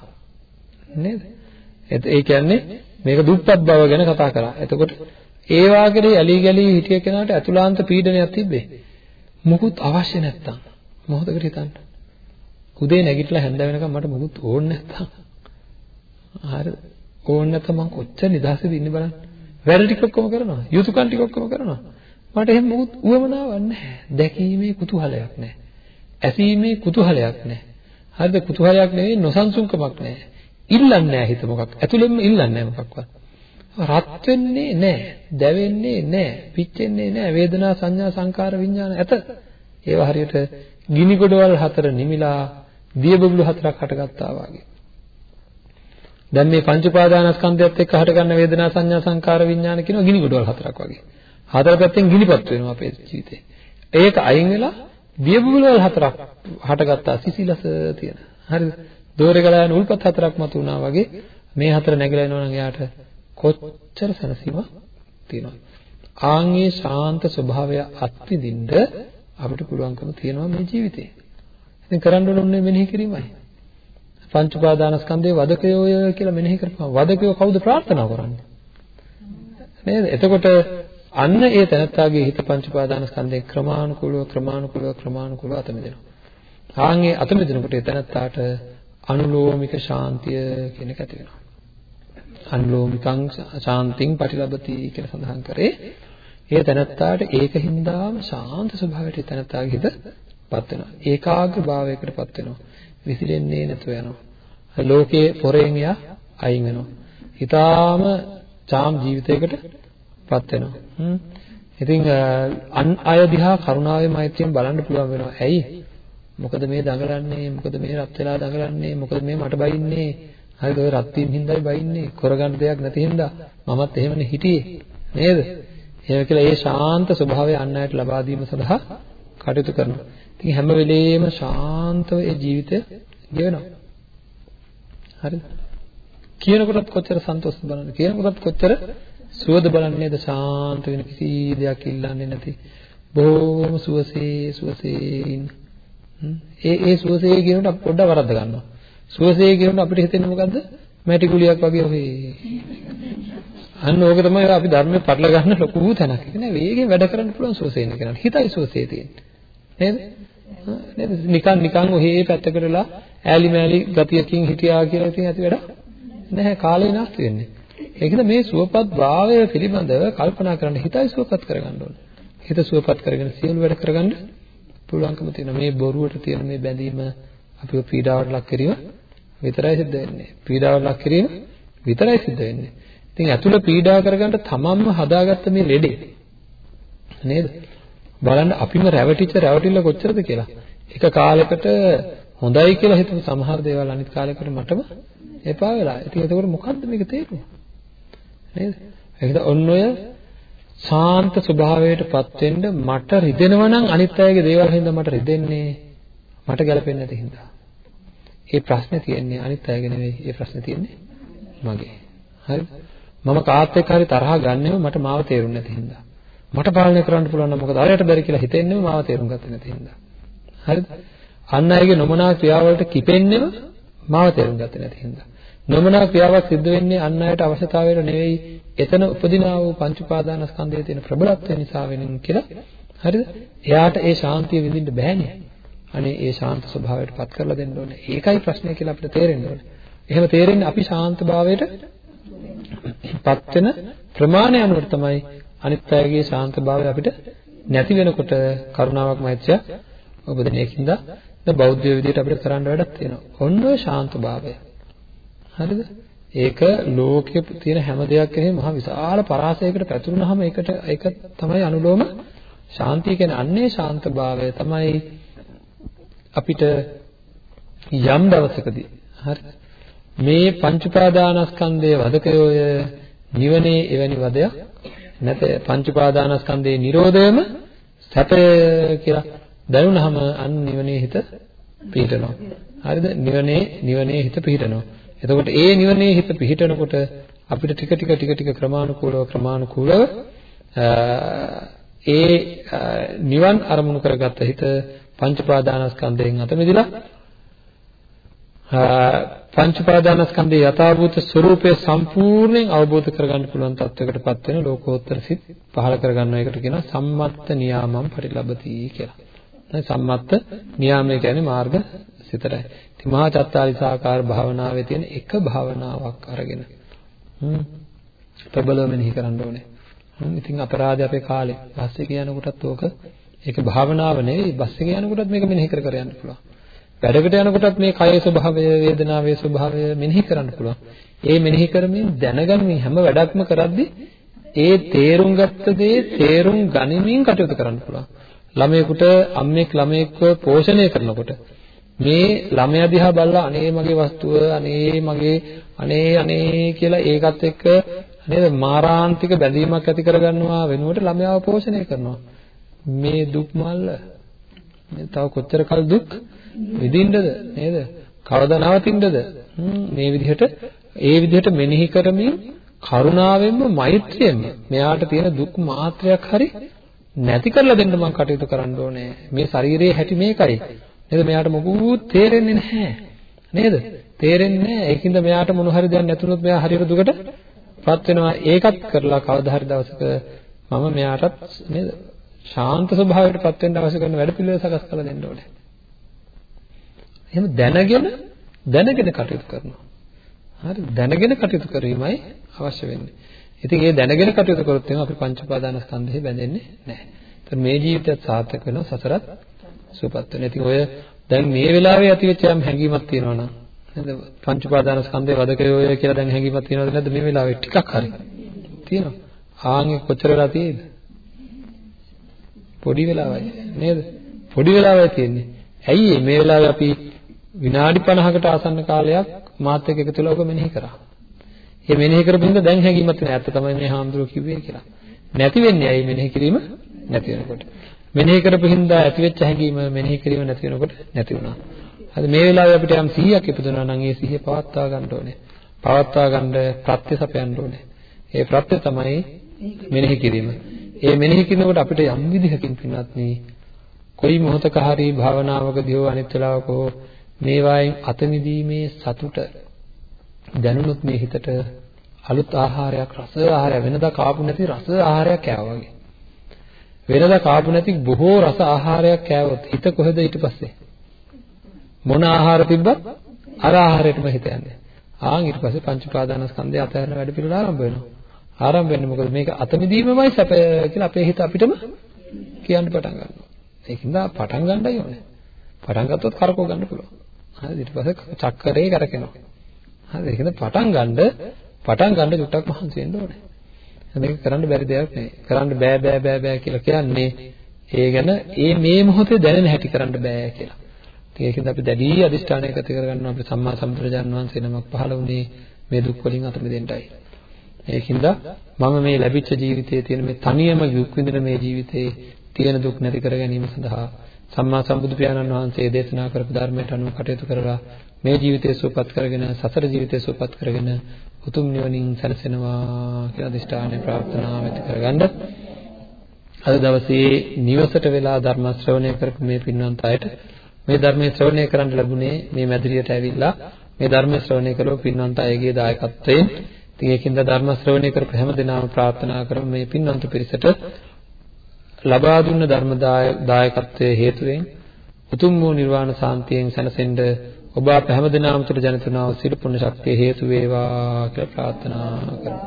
නේද? ඒ කියන්නේ මේක දුප්පත් බව ගැන කතා කරා. එතකොට ඒ වාගේ ඇලි ගලි හිටිය කෙනාට අතුලාන්ත පීඩනයක් තිබ්බේ. මුකුත් අවශ්‍ය නැත්තම් මොහොතකට හිතන්න. උදේ නැගිටලා හැන්ද වෙනකම් මට මුකුත් ඕනේ නැත්තම්. හරිද? ඕනේ නැත්තම් මං කොච්චර නිදහසේද ඉන්නේ බලන්න. වැඩ ටික ඔක්කොම කරනවා. යුතුයකම් ටික ඔක්කොම කරනවා. මට එහෙම මුකුත් උවමනාවක් නැහැ. දැකීමේ කුතුහලයක් නැහැ. ඇසීමේ කුතුහලයක් නැහැ. හරිද? කුතුහලයක් නෙවෙයි නොසන්සුන්කමක් නැහැ. ඉල්ලන්නේ නැහැ හිත මොකක්. ඇතුළෙන්ම ඉල්ලන්නේ නැහැ මොකක්වත්. රත් වෙන්නේ නැහැ, දැවෙන්නේ නැහැ, පිච්චෙන්නේ නැහැ. වේදනා සංඥා සංකාර විඥාන ඇත. ඒවා හරියට ගිනි ගොඩවල් හතර නිමිලා දිය බබළු හතරක් හටගත්තා වගේ. දැන් මේ පංච උපාදානස්කන්ධයත් එක්ක හටගන්න වේදනා සංඥා සංකාර විඥාන කියන ගිනි ගොඩවල් හතරක් වගේ. හතර පැත්තෙන් ගිනිපත් වෙනවා අපේ ජීවිතේ. ඒක අයින් වෙලා දිය බබළු හතරක් හටගත්තා සිසිලස තියෙන. හරිද? දෝරේ ගලා යන උල්පත් හතරක් මතු වුණා වගේ මේ හතර නැගලා එනවා නම් එයාට කොච්චර සැනසීමක් තියෙනවද? ආන්ගේ ශාන්ත ස්වභාවය අත්විඳින්න අපිට පුළුවන්කම තියෙනවා මේ ජීවිතේ. ඉතින් කරන්න ඕනේ මෙනෙහි කිරීමයි. පංච උපාදානස්කන්ධයේ වදකයෝය කියලා මෙනෙහි කරපුවා. වදකයෝ කවුද ප්‍රාර්ථනා කරන්නේ? නේද? එතකොට අන්න ඒ තනත්තාගේ හිත පංච උපාදානස්කන්ධේ ක්‍රමානුකූලව ක්‍රමානුකූලව ක්‍රමානුකූලව අතමෙදෙනවා. ආන්ගේ අතමෙදෙනකොට ඒ තනත්තාට අනුලෝමික ශාන්තිය කියන එක ඇති වෙනවා. අනුලෝමිකං ශාන්තිං පටිලබති කියලා සඳහන් කරේ. ඒ තනත්තාට ඒකින්දාම ශාන්ත ස්වභාවයට තනත්තාගේ හිතපත් වෙනවා. ඒකාග්‍ර භාවයකටපත් වෙනවා. විසිරෙන්නේ නැතුව යනවා. ලෝකයේ පොරෙන් යා අයින් වෙනවා. හිතාම චාම් ජීවිතයකටපත් වෙනවා. හ්ම්. ඉතින් අන් අය දිහා කරුණාවේ මෛත්‍රියෙන් බලන්න පුළුවන් වෙනවා. ඇයි? මොකද මේ දඟලන්නේ? මොකද මේ රත් වෙලා දඟලන්නේ? මොකද මේ මට බයින්නේ? හරිද? ඔය රත් වීම හින්දායි බයින්නේ. කරගන්න දෙයක් නැති හින්දා මමත් එහෙමනේ හිටියේ. නේද? එහෙම කියලා ඒ ශාන්ත ස්වභාවය අන්නයට ලබා දීම සඳහා කටයුතු කරනවා. ඉතින් හැම වෙලෙම ශාන්තව ඒ ජීවිතය ගෙවනවා. හරිද? කියනකොටත් කොච්චර සන්තෝෂද බලන්න කියනකොටත් කොච්චර සුවද බලන්නේ නේද? ශාන්ත වෙන කිසි දෙයක් ඉල්ලන්නේ නැති. බොහොම සුවසේ සුවසේ ඉන්න. ඒ ඒ සුවසේ කියනකොට පොඩ්ඩක් වරද්ද ගන්නවා සුවසේ කියනකොට අපිට හිතෙන්නේ මොකද්ද? මැටි ගුලියක් වගේ ඔහේ. අන්න ඕක තමයි අපි ධර්මයේ පටල ගන්න ලොකු තැනක්. ඒක නේ වේගෙන් වැඩ කරන්න පුළුවන් සුවසේ ඉන්න කෙනාට. හිතයි සුවසේ තියෙන්නේ. නේද? නේද? නිකන් නිකන් ඔහේ පැත්තකට වෙලා ඈලි මෑලි ගතියකින් හිටියා කියලා ඉතින් ඇති වැඩ නැහැ. කාලේ නාස්ති වෙන්නේ. ඒකද මේ සුවපත් භාවය පිළිබඳව කල්පනා කරන්න හිතයි සුවපත් කරගන්න ඕනේ. හිත සුවපත් කරගෙන සියලු වැඩ කරගන්න පුළුවන්කම තියෙන මේ බොරුවට තියෙන මේ බැඳීම අපිව පීඩාවට ලක් කිරීම විතරයි සිද්ධ වෙන්නේ. පීඩාවට ලක් කිරීම විතරයි සිද්ධ වෙන්නේ. ඉතින් ඇතුළ පීඩා කරගන්න තමන්ම හදාගත්ත මේ ලෙඩේ නේද? බලන්න අපිම රැවටිච්ච රැවටිල්ල කොච්චරද කියලා. එක කාලයකට හොඳයි කියලා හිතපු සමහර දේවල් අනිත් කාලයකට මටම එපා වෙලා. ඉතින් එතකොට මොකද්ද මේක තේරුම? නේද? ඒකද ඔන්න ඔය ශාන්ත ස්වභාවයටපත් වෙන්න මට රිදෙනවා නම් අනිත් අයගේ දේවල් හින්දා මට රිදෙන්නේ මට ගැලපෙන්නේ නැති හින්දා. ඒ ප්‍රශ්නේ තියෙන්නේ අනිත් අයගේ නෙවෙයි. ඒ ප්‍රශ්නේ තියෙන්නේ මගේ. හරි? මම කාත් එක්ක හරි තරහ ගන්නෙම මට මාව තේරුන්නේ නැති හින්දා. මට පාලනය කරන්න පුළුවන් නම් මොකද අරයට බැරි කියලා හිතෙන්නේම මාව තේරුම් ගත්තේ නැති හින්දා. හරිද? අන් අයගේ නොමනා ක්‍රියාවලට කිපෙන්නෙම මාව තේරුම් ගත්තේ නැති හින්දා. නොමනා ක්‍රියාවක් සිද්ධ වෙන්නේ අන් අයට අවශ්‍යතාවයට නෙවෙයි එතන උපදිනා වූ පංච උපාදානස්කන්ධයේ තියෙන ප්‍රබලත්වය නිසා වෙනින් කියලා. හරිද? එයාට ඒ ශාන්තිය විඳින්න බෑනේ. අනේ ඒ ශාන්ත ස්වභාවයට පත් කරලා දෙන්න ඕනේ. ඒකයි ප්‍රශ්නේ කියලා අපිට තේරෙන්න ඕනේ. එහෙම තේරෙන්නේ අපි ශාන්ත භාවයට පත් වෙන ප්‍රමාණය අනුව තමයි අනිත් අයගේ ශාන්ත භාවය අපිට නැති වෙනකොට කරුණාවක් මෛත්‍රිය ඔබදෙන ඒකින්ද ද බෞද්ධ විදියට අපිට කරන්න වැඩක් තියෙනවා. ඔන්න ඔය ශාන්ත භාවය. හරිද? ඒක ලෝකයේ තියෙන හැම දෙයක් කෙරෙහි මහ විශාල පරාසයකට පැතුරුනහම ඒකට ඒක තමයි අනුලෝම ශාන්තිය කියන්නේ. අන්නේ ශාන්ත භාවය තමයි අපිට යම් දවසකදී හරි මේ පංච උපාදානස්කන්ධයේ වදකයෝය නිවනේ එවැනි වදයක් නැත. පංච උපාදානස්කන්ධයේ Nirodhayම සැපය කියලා දැනුණාම අන්න නිවනේ හිත පිහිටනවා. හරිද? නිවනේ නිවනේ හිත පිහිටනවා. එතකොට ඒ නිවනේ හිත පිහිටනකොට අපිට ටික ටික ටික ටික ක්‍රමානුකූලව ක්‍රමානුකූලව ඒ නිවන් අරමුණු කරගත්ත හිත පංච පාදානස්කන්ධයෙන් අත මිදලා පංච පාදානස්කන්ධයේ යථාභූත ස්වરૂපය සම්පූර්ණයෙන් අවබෝධ කරගන්න පුළුවන් තත්වයකටපත් වෙන ලෝකෝත්තර සිත් පහළ කරගන්න එකට කියනවා සම්මත්ත නියාමම් පරිලබති කියලා. දැන් සම්මත්ත නියාමය කියන්නේ මාර්ග සිතටයි. ඉතින් මහා චත්තාරිසාකාර භාවනාවේ තියෙන එක භාවනාවක් අරගෙන හ්ම් ප්‍රබලව මෙනෙහි කරන්න ඕනේ. හ්ම් ඉතින් අපරාධය අපේ කාලේ බස් එකේ යනකොටත් ඕක ඒක භාවනාව නෙවෙයි බස් එකේ යනකොටත් මේක මෙනෙහි කර කර යන්න පුළුවන්. වැඩකට යනකොටත් මේ කයේ ස්වභාවය වේදනාවේ ස්වභාවය මෙනෙහි කරන්න පුළුවන්. ඒ මෙනෙහි කරමින් දැනගනිමින් හැම වැඩක්ම කරද්දී ඒ තේරුම් ගත්ත දේ තේරුම් ගනිමින් කටයුතු කරන්න පුළුවන්. ළමයෙකුට අම්මෙක් ළමයෙක්ව පෝෂණය කරනකොට මේ ළමයා දිහා බලලා අනේ මගේ වස්තුව අනේ මගේ අනේ අනේ කියලා ඒකත් එක්ක නේද මාරාන්තික බැඳීමක් ඇති කරගන්නවා වෙනුවට ළමයාව පෝෂණය කරනවා. මේ දුක් මල්ල. මේ තව කොච්චර කල් දුක් විඳින්නද නේද? කවදා නවතින්නද? මේ විදිහට ඒ විදිහට මෙනෙහි කරමින් කරුණාවෙන්ම මෛත්‍රියෙන්ම මෙයාට තියෙන දුක් මාත්‍රයක් හරි නැති කරලා දෙන්න මම කටයුතු කරන්න ඕනේ. මේ ශරීරයේ හැටි මේකයි. නේද? මෙයාට මොකුත් තේරෙන්නේ නැහැ. නේද? තේරෙන්නේ නැහැ. ඒකින්ද මෙයාට මොන හරි දෙයක් නැතුනොත් මෙයා හරියට දුකට පත් වෙනවා. ඒකත් කරලා කවදා හරි දවසක මම මෙයාටත් නේද? ශාන්ත ස්වභාවයට පත් වෙන්න අවශ්‍ය කරන වැඩ පිළිවෙල සකස් කරලා දෙන්න ඕනේ. එහෙම දැනගෙන දැනගෙන කටයුතු කරනවා. හරි දැනගෙන කටයුතු කිරීමයි අවශ්‍ය වෙන්නේ. ඉතින් ඒ දැනගෙන කටයුතු කරොත් එහෙනම් අපි පංච උපාදානස්කන්ධෙහි බැඳෙන්නේ නැහැ. ඒත් මේ ජීවිතයත් සාර්ථක වෙනවා. සසරත් සුවපත් වෙනවා. ඉතින් ඔය දැන් මේ වෙලාවේ ඇතිවෙච්ච යම් හැඟීමක් තියෙනවා නම් නේද? පංච උපාදානස්කන්ධේ වදකයෝය කියලා දැන් හැඟීමක් තියෙනවද නැද්ද මේ වෙලාවේ ටිකක් හරි. තියෙනවා. ආන්ගේ කොච්චර වෙලා තියෙද? පොඩි වෙලාවයි නේද? පොඩි වෙලාවයි තියෙන්නේ. ඇයි මේ වෙලාවේ අපි විනාඩි 50කට ආසන්න කාලයක් මාත් එක්ක එකතු වෙලා ඔබ මෙනෙහි කරා. ඒ මෙනෙහි කරපු හින්දා දැන් හැඟීමක් තියෙන. ඇත්ත තමයි මේ හාමුදුරුවෝ කිව්වේ කියලා. නැති වෙන්නේ ඇයි මෙනෙහි කිරීම නැති වෙනකොට. මෙනෙහි කරපු හින්දා ඇතිවෙච්ච හැඟීම මෙනෙහි කිරීම නැති වෙනකොට නැති වුණා. හරි මේ වෙලාවේ අපිට යම් සිහියක් ඉපදුනා නම් ඒ සිහිය පවත්වා ගන්න ඕනේ. පවත්වා ගන්න ප්‍රත්‍ය සපයන්න ඕනේ. ඒ ප්‍රත්‍ය තමයි මෙනෙහි කිරීම. ඒ මෙනෙහි කරනකොට අපිට යම් විදිහකින් පින්වත් මේ කොයි මොහතක හරි භාවනාවකදී හෝ අනිත් වෙලාවක හෝ මේවායින් අත මිදීමේ සතුට දැනුනොත් මේ හිතට අලුත් ආහාරයක් රස ආහාරයක් වෙනදා කාපු නැති රස ආහාරයක් කෑවා වගේ. වෙනදා කාපු නැති බොහෝ රස ආහාරයක් කෑවොත් හිත කොහෙද ඊට පස්සේ? මොන ආහාර තිබ්බත් අර ආහාරයටම හිත යන්නේ. ආන් ඊට පස්සේ පංච උපාදානස්කන්ධය අතහැරන වැඩ පිළිවෙල ආරම්භ වෙනවා. ආරම්භ වෙන්නේ මොකද මේක අතමිදීමමයි සැප කියලා අපේ හිත අපිටම කියන්න පටන් ගන්නවා. ඒකින්ද පටන් ගන්නයි ඕනේ. පටන් ගත්තොත් කරකව ගන්න පුළුවන්. හරි ඊට පස්සේ චක්‍රේ කරකිනවා. හරි ඒකද පටන් ගන්න පටන් ගන්න චුට්ටක් මහන්සි වෙන්න ඕනේ. මේක කරන්න බැරි දෙයක් නෙවෙයි. කරන්න බෑ බෑ බෑ බෑ කියලා කියන්නේ ඒ ගැන ඒ මේ මොහොතේ දැනෙන හැටි කරන්න බෑ කියලා. ඉතින් ඒකෙන්ද අපි දැඩි අදිෂ්ඨානයක් ඇති කරගන්නවා අපේ සම්මා සම්බුදුරජාණන් වහන්සේ නමක් පහළ වුණේ මේ දුක් වලින් අත මිදෙන්නයි. ඒකින්ද මම මේ ලැබිච්ච ජීවිතයේ තියෙන මේ තනියම දුක් විඳින මේ ජීවිතේ තියෙන දුක් නැති කර ගැනීම සඳහා සම්මා සම්බුදු පියාණන් වහන්සේ දේශනා කරපු ධර්මයට අනුව කටයුතු කරලා මේ ජීවිතය සුවපත් කරගෙන සසර ජීවිතය සුවපත් කරගෙන උතුම් නිවනින් සැනසෙනවා කියලා අදිෂ්ඨානය ප්‍රාර්ථනාව ඇති කරගන්න. අද දවසේ නිවසට වෙලා ධර්ම ශ්‍රවණය කරපු මේ පින්වන්ත අයට මේ ධර්මයේ ශ්‍රවණය කරන්න ලැබුණේ මේ මැදිරියට ඇවිල්ලා මේ ධර්ම ශ්‍රවණය කරපු පින්වන්ත අයගේ දායකත්වයෙන්. ඉතින් ඒකින්ද ධර්ම ශ්‍රවණය කරපු හැම දිනම ප්‍රාර්ථනා කරමු මේ පින්වන්ත පිරිසට ලබා දුන්න ධර්ම දායකත්වයේ හේතුවෙන් උතුම් වූ නිර්වාණ සාන්තියෙන් සැනසෙන්න ඔබ අප හැමදෙනාම තුළ ජනිතනාව සිළු පුණ්‍ය ශක්තිය හේතු වේවා කියලා ප්‍රාර්ථනා කරමු.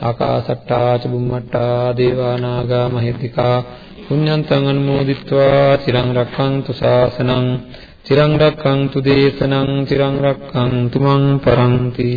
ආකාසට්ටා චුම්මට්ටා දේවා නාග මහිත්‍තිකා පුඤ්ඤන්තං අනුමෝදිත්වා චිරං රක්ඛන්තු ශාසනං චිරං රක්ඛන්තු දේශනං චිරං රක්ඛන්තු මං පරන්ති